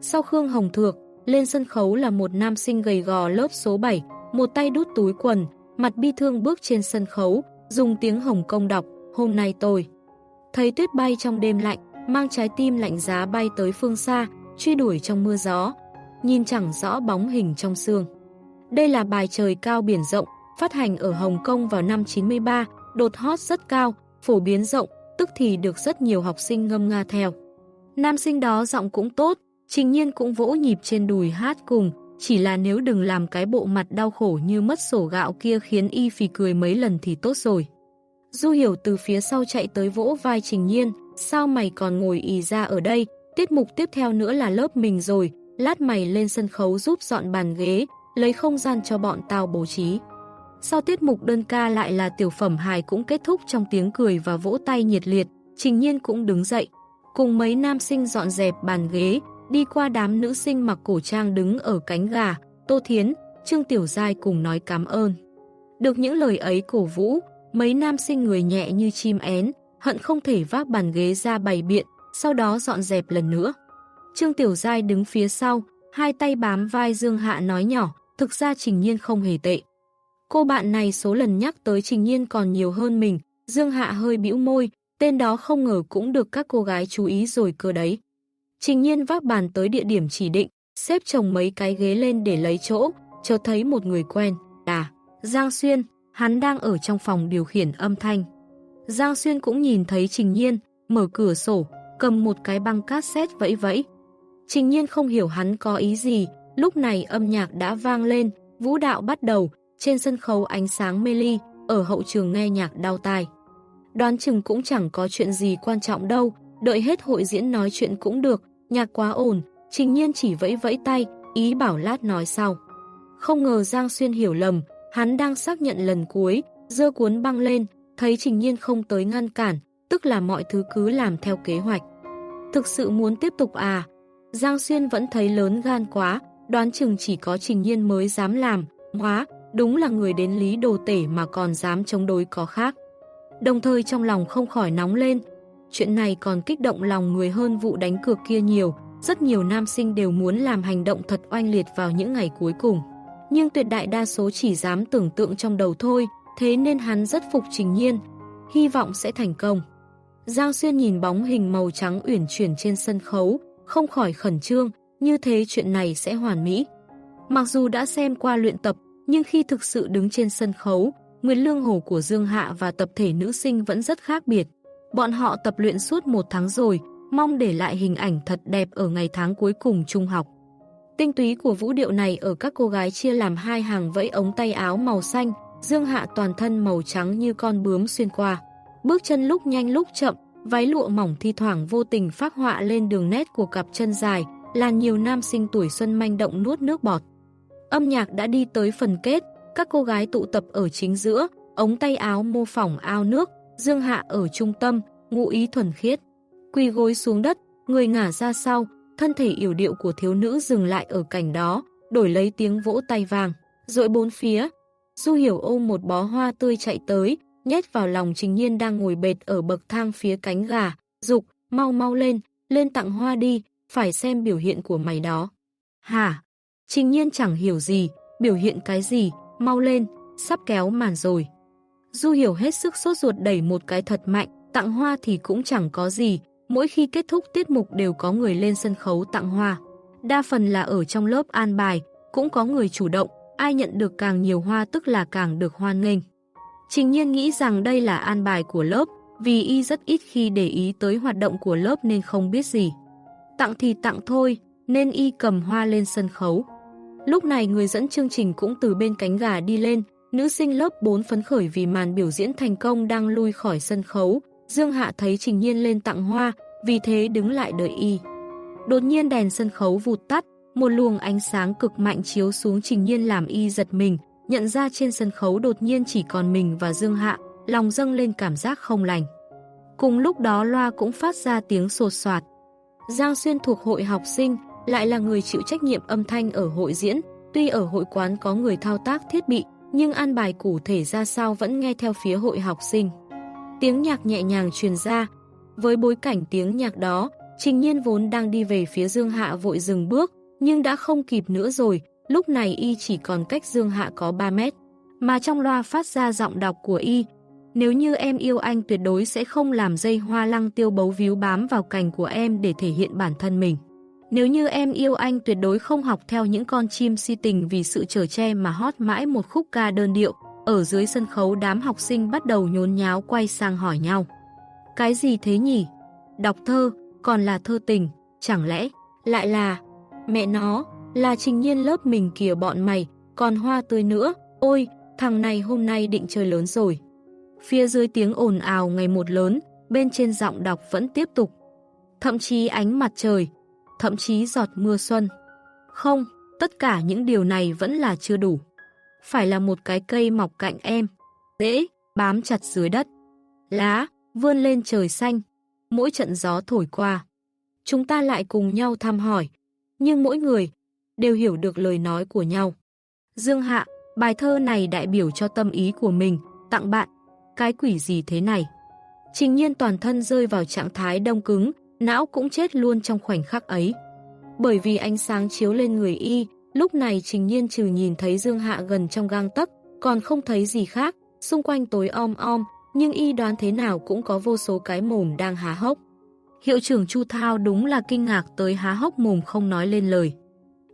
Speaker 1: Sau Khương Hồng Thược, lên sân khấu là một nam sinh gầy gò lớp số 7, một tay đút túi quần, mặt bi thương bước trên sân khấu, dùng tiếng Hồng Kông đọc, hôm nay tôi. Thấy tuyết bay trong đêm lạnh, mang trái tim lạnh giá bay tới phương xa, truy đuổi trong mưa gió, nhìn chẳng rõ bóng hình trong xương. Đây là bài trời cao biển rộng, phát hành ở Hồng Kông vào năm 93, đột hot rất cao, phổ biến rộng, tức thì được rất nhiều học sinh ngâm nga theo. Nam sinh đó giọng cũng tốt, trình nhiên cũng vỗ nhịp trên đùi hát cùng, chỉ là nếu đừng làm cái bộ mặt đau khổ như mất sổ gạo kia khiến y phì cười mấy lần thì tốt rồi. Du hiểu từ phía sau chạy tới vỗ vai trình nhiên, sao mày còn ngồi ì ra ở đây, tiết mục tiếp theo nữa là lớp mình rồi, lát mày lên sân khấu giúp dọn bàn ghế, lấy không gian cho bọn tao bố trí. Sau tiết mục đơn ca lại là tiểu phẩm hài cũng kết thúc trong tiếng cười và vỗ tay nhiệt liệt, Trình Nhiên cũng đứng dậy, cùng mấy nam sinh dọn dẹp bàn ghế, đi qua đám nữ sinh mặc cổ trang đứng ở cánh gà, Tô Thiến, Trương Tiểu Giai cùng nói cảm ơn. Được những lời ấy cổ vũ, mấy nam sinh người nhẹ như chim én, hận không thể vác bàn ghế ra bày biện, sau đó dọn dẹp lần nữa. Trương Tiểu Giai đứng phía sau, hai tay bám vai Dương Hạ nói nhỏ, thực ra Trình Nhiên không hề tệ. Cô bạn này số lần nhắc tới Trình Nhiên còn nhiều hơn mình, Dương Hạ hơi bĩu môi, tên đó không ngờ cũng được các cô gái chú ý rồi cơ đấy. Trình Nhiên vác bàn tới địa điểm chỉ định, xếp chồng mấy cái ghế lên để lấy chỗ, cho thấy một người quen, à, Giang Xuyên, hắn đang ở trong phòng điều khiển âm thanh. Giang Xuyên cũng nhìn thấy Trình Nhiên, mở cửa sổ, cầm một cái băng cassette vẫy vẫy. Trình Nhiên không hiểu hắn có ý gì, lúc này âm nhạc đã vang lên, vũ đạo bắt đầu, trên sân khấu ánh sáng mê ly, ở hậu trường nghe nhạc đau tai. Đoán chừng cũng chẳng có chuyện gì quan trọng đâu, đợi hết hội diễn nói chuyện cũng được, nhạc quá ổn, trình nhiên chỉ vẫy vẫy tay, ý bảo lát nói sau. Không ngờ Giang Xuyên hiểu lầm, hắn đang xác nhận lần cuối, dơ cuốn băng lên, thấy trình nhiên không tới ngăn cản, tức là mọi thứ cứ làm theo kế hoạch. Thực sự muốn tiếp tục à? Giang Xuyên vẫn thấy lớn gan quá, đoán chừng chỉ có trình nhiên mới dám làm, hóa, đúng là người đến lý đồ tể mà còn dám chống đối có khác. Đồng thời trong lòng không khỏi nóng lên, chuyện này còn kích động lòng người hơn vụ đánh cược kia nhiều, rất nhiều nam sinh đều muốn làm hành động thật oanh liệt vào những ngày cuối cùng. Nhưng tuyệt đại đa số chỉ dám tưởng tượng trong đầu thôi, thế nên hắn rất phục trình nhiên, hy vọng sẽ thành công. Giang Xuyên nhìn bóng hình màu trắng uyển chuyển trên sân khấu, không khỏi khẩn trương, như thế chuyện này sẽ hoàn mỹ. Mặc dù đã xem qua luyện tập, nhưng khi thực sự đứng trên sân khấu, nguyên Lương Hồ của Dương Hạ và tập thể nữ sinh vẫn rất khác biệt. Bọn họ tập luyện suốt một tháng rồi, mong để lại hình ảnh thật đẹp ở ngày tháng cuối cùng trung học. Tinh túy của vũ điệu này ở các cô gái chia làm hai hàng vẫy ống tay áo màu xanh, Dương Hạ toàn thân màu trắng như con bướm xuyên qua. Bước chân lúc nhanh lúc chậm, váy lụa mỏng thi thoảng vô tình phát họa lên đường nét của cặp chân dài, là nhiều nam sinh tuổi xuân manh động nuốt nước bọt. Âm nhạc đã đi tới phần kết, các cô gái tụ tập ở chính giữa, ống tay áo mô phỏng ao nước, Dương Hạ ở trung tâm, ngụ ý thuần khiết. Quỳ gối xuống đất, người ngả ra sau, thân thể yểu điệu của thiếu nữ dừng lại ở cảnh đó, đổi lấy tiếng vỗ tay vàng, rội bốn phía. Du hiểu ôm một bó hoa tươi chạy tới, nhét vào lòng Trình Nhiên đang ngồi bệt ở bậc thang phía cánh gà, dục mau mau lên, lên tặng hoa đi, phải xem biểu hiện của mày đó. Hả? Trình Nhiên chẳng hiểu gì, biểu hiện cái gì, mau lên, sắp kéo màn rồi. Du hiểu hết sức sốt ruột đẩy một cái thật mạnh, tặng hoa thì cũng chẳng có gì, mỗi khi kết thúc tiết mục đều có người lên sân khấu tặng hoa. Đa phần là ở trong lớp an bài, cũng có người chủ động, ai nhận được càng nhiều hoa tức là càng được hoan nghênh. Trình nhiên nghĩ rằng đây là an bài của lớp, vì y rất ít khi để ý tới hoạt động của lớp nên không biết gì. Tặng thì tặng thôi, nên y cầm hoa lên sân khấu. Lúc này người dẫn chương trình cũng từ bên cánh gà đi lên, nữ sinh lớp 4 phấn khởi vì màn biểu diễn thành công đang lui khỏi sân khấu. Dương Hạ thấy Trình Nhiên lên tặng hoa, vì thế đứng lại đợi y. Đột nhiên đèn sân khấu vụt tắt, một luồng ánh sáng cực mạnh chiếu xuống Trình Nhiên làm y giật mình, nhận ra trên sân khấu đột nhiên chỉ còn mình và Dương Hạ, lòng dâng lên cảm giác không lành. Cùng lúc đó loa cũng phát ra tiếng sột soạt. Giang Xuyên thuộc hội học sinh, lại là người chịu trách nhiệm âm thanh ở hội diễn, tuy ở hội quán có người thao tác thiết bị, nhưng an bài cụ thể ra sao vẫn nghe theo phía hội học sinh. Tiếng nhạc nhẹ nhàng truyền ra, với bối cảnh tiếng nhạc đó, Trình Nhiên vốn đang đi về phía Dương Hạ vội dừng bước, nhưng đã không kịp nữa rồi, lúc này y chỉ còn cách Dương Hạ có 3 mét. Mà trong loa phát ra giọng đọc của y, nếu như em yêu anh tuyệt đối sẽ không làm dây hoa lăng tiêu bấu víu bám vào cành của em để thể hiện bản thân mình. Nếu như em yêu anh tuyệt đối không học theo những con chim si tình vì sự trở che mà hót mãi một khúc ca đơn điệu. Ở dưới sân khấu đám học sinh bắt đầu nhốn nháo quay sang hỏi nhau. Cái gì thế nhỉ? Đọc thơ, còn là thơ tình, chẳng lẽ lại là mẹ nó, là trình nhiên lớp mình kìa bọn mày, còn hoa tươi nữa, ôi, thằng này hôm nay định chơi lớn rồi. Phía dưới tiếng ồn ào ngày một lớn, bên trên giọng đọc vẫn tiếp tục. Thậm chí ánh mặt trời, thậm chí giọt mưa xuân. Không, tất cả những điều này vẫn là chưa đủ. Phải là một cái cây mọc cạnh em, dễ, bám chặt dưới đất. Lá, vươn lên trời xanh, mỗi trận gió thổi qua. Chúng ta lại cùng nhau thăm hỏi, nhưng mỗi người đều hiểu được lời nói của nhau. Dương Hạ, bài thơ này đại biểu cho tâm ý của mình, tặng bạn. Cái quỷ gì thế này? Trình nhiên toàn thân rơi vào trạng thái đông cứng, não cũng chết luôn trong khoảnh khắc ấy. Bởi vì ánh sáng chiếu lên người y, lúc này trình nhiên trừ nhìn thấy Dương Hạ gần trong gang tấc, còn không thấy gì khác, xung quanh tối om om, nhưng y đoán thế nào cũng có vô số cái mồm đang há hốc. Hiệu trưởng Chu Thao đúng là kinh ngạc tới há hốc mồm không nói lên lời.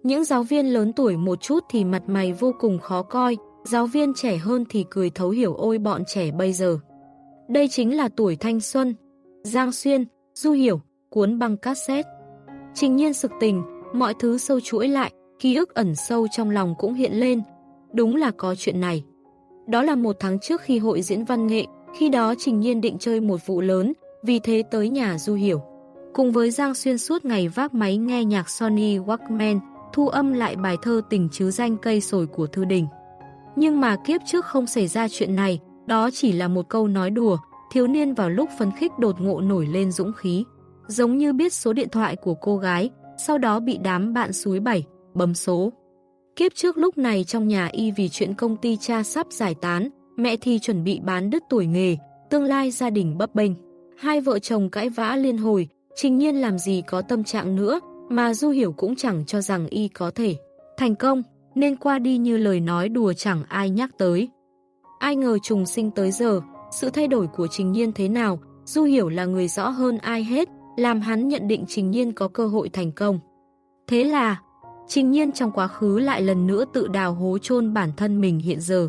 Speaker 1: Những giáo viên lớn tuổi một chút thì mặt mày vô cùng khó coi, giáo viên trẻ hơn thì cười thấu hiểu ôi bọn trẻ bây giờ. Đây chính là tuổi thanh xuân. Giang Xuyên, Du Hiểu, cuốn băng cassette. Trình nhiên sực tình, mọi thứ sâu chuỗi lại, ký ức ẩn sâu trong lòng cũng hiện lên. Đúng là có chuyện này. Đó là một tháng trước khi hội diễn văn nghệ, khi đó Trình Nhiên định chơi một vụ lớn, vì thế tới nhà Du Hiểu. Cùng với Giang Xuyên suốt ngày vác máy nghe nhạc Sony Walkman, thu âm lại bài thơ tình chứ danh cây sồi của Thư Đình. Nhưng mà kiếp trước không xảy ra chuyện này, đó chỉ là một câu nói đùa, thiếu niên vào lúc phấn khích đột ngộ nổi lên dũng khí. Giống như biết số điện thoại của cô gái, sau đó bị đám bạn suối bảy, bấm số. Kiếp trước lúc này trong nhà y vì chuyện công ty cha sắp giải tán, mẹ thì chuẩn bị bán đứt tuổi nghề, tương lai gia đình bấp bênh. Hai vợ chồng cãi vã liên hồi, trình nhiên làm gì có tâm trạng nữa, mà Du Hiểu cũng chẳng cho rằng y có thể thành công, nên qua đi như lời nói đùa chẳng ai nhắc tới. Ai ngờ trùng sinh tới giờ, sự thay đổi của Trình Nhiên thế nào, Du Hiểu là người rõ hơn ai hết, làm hắn nhận định Trình Nhiên có cơ hội thành công. Thế là, Trình Nhiên trong quá khứ lại lần nữa tự đào hố chôn bản thân mình hiện giờ.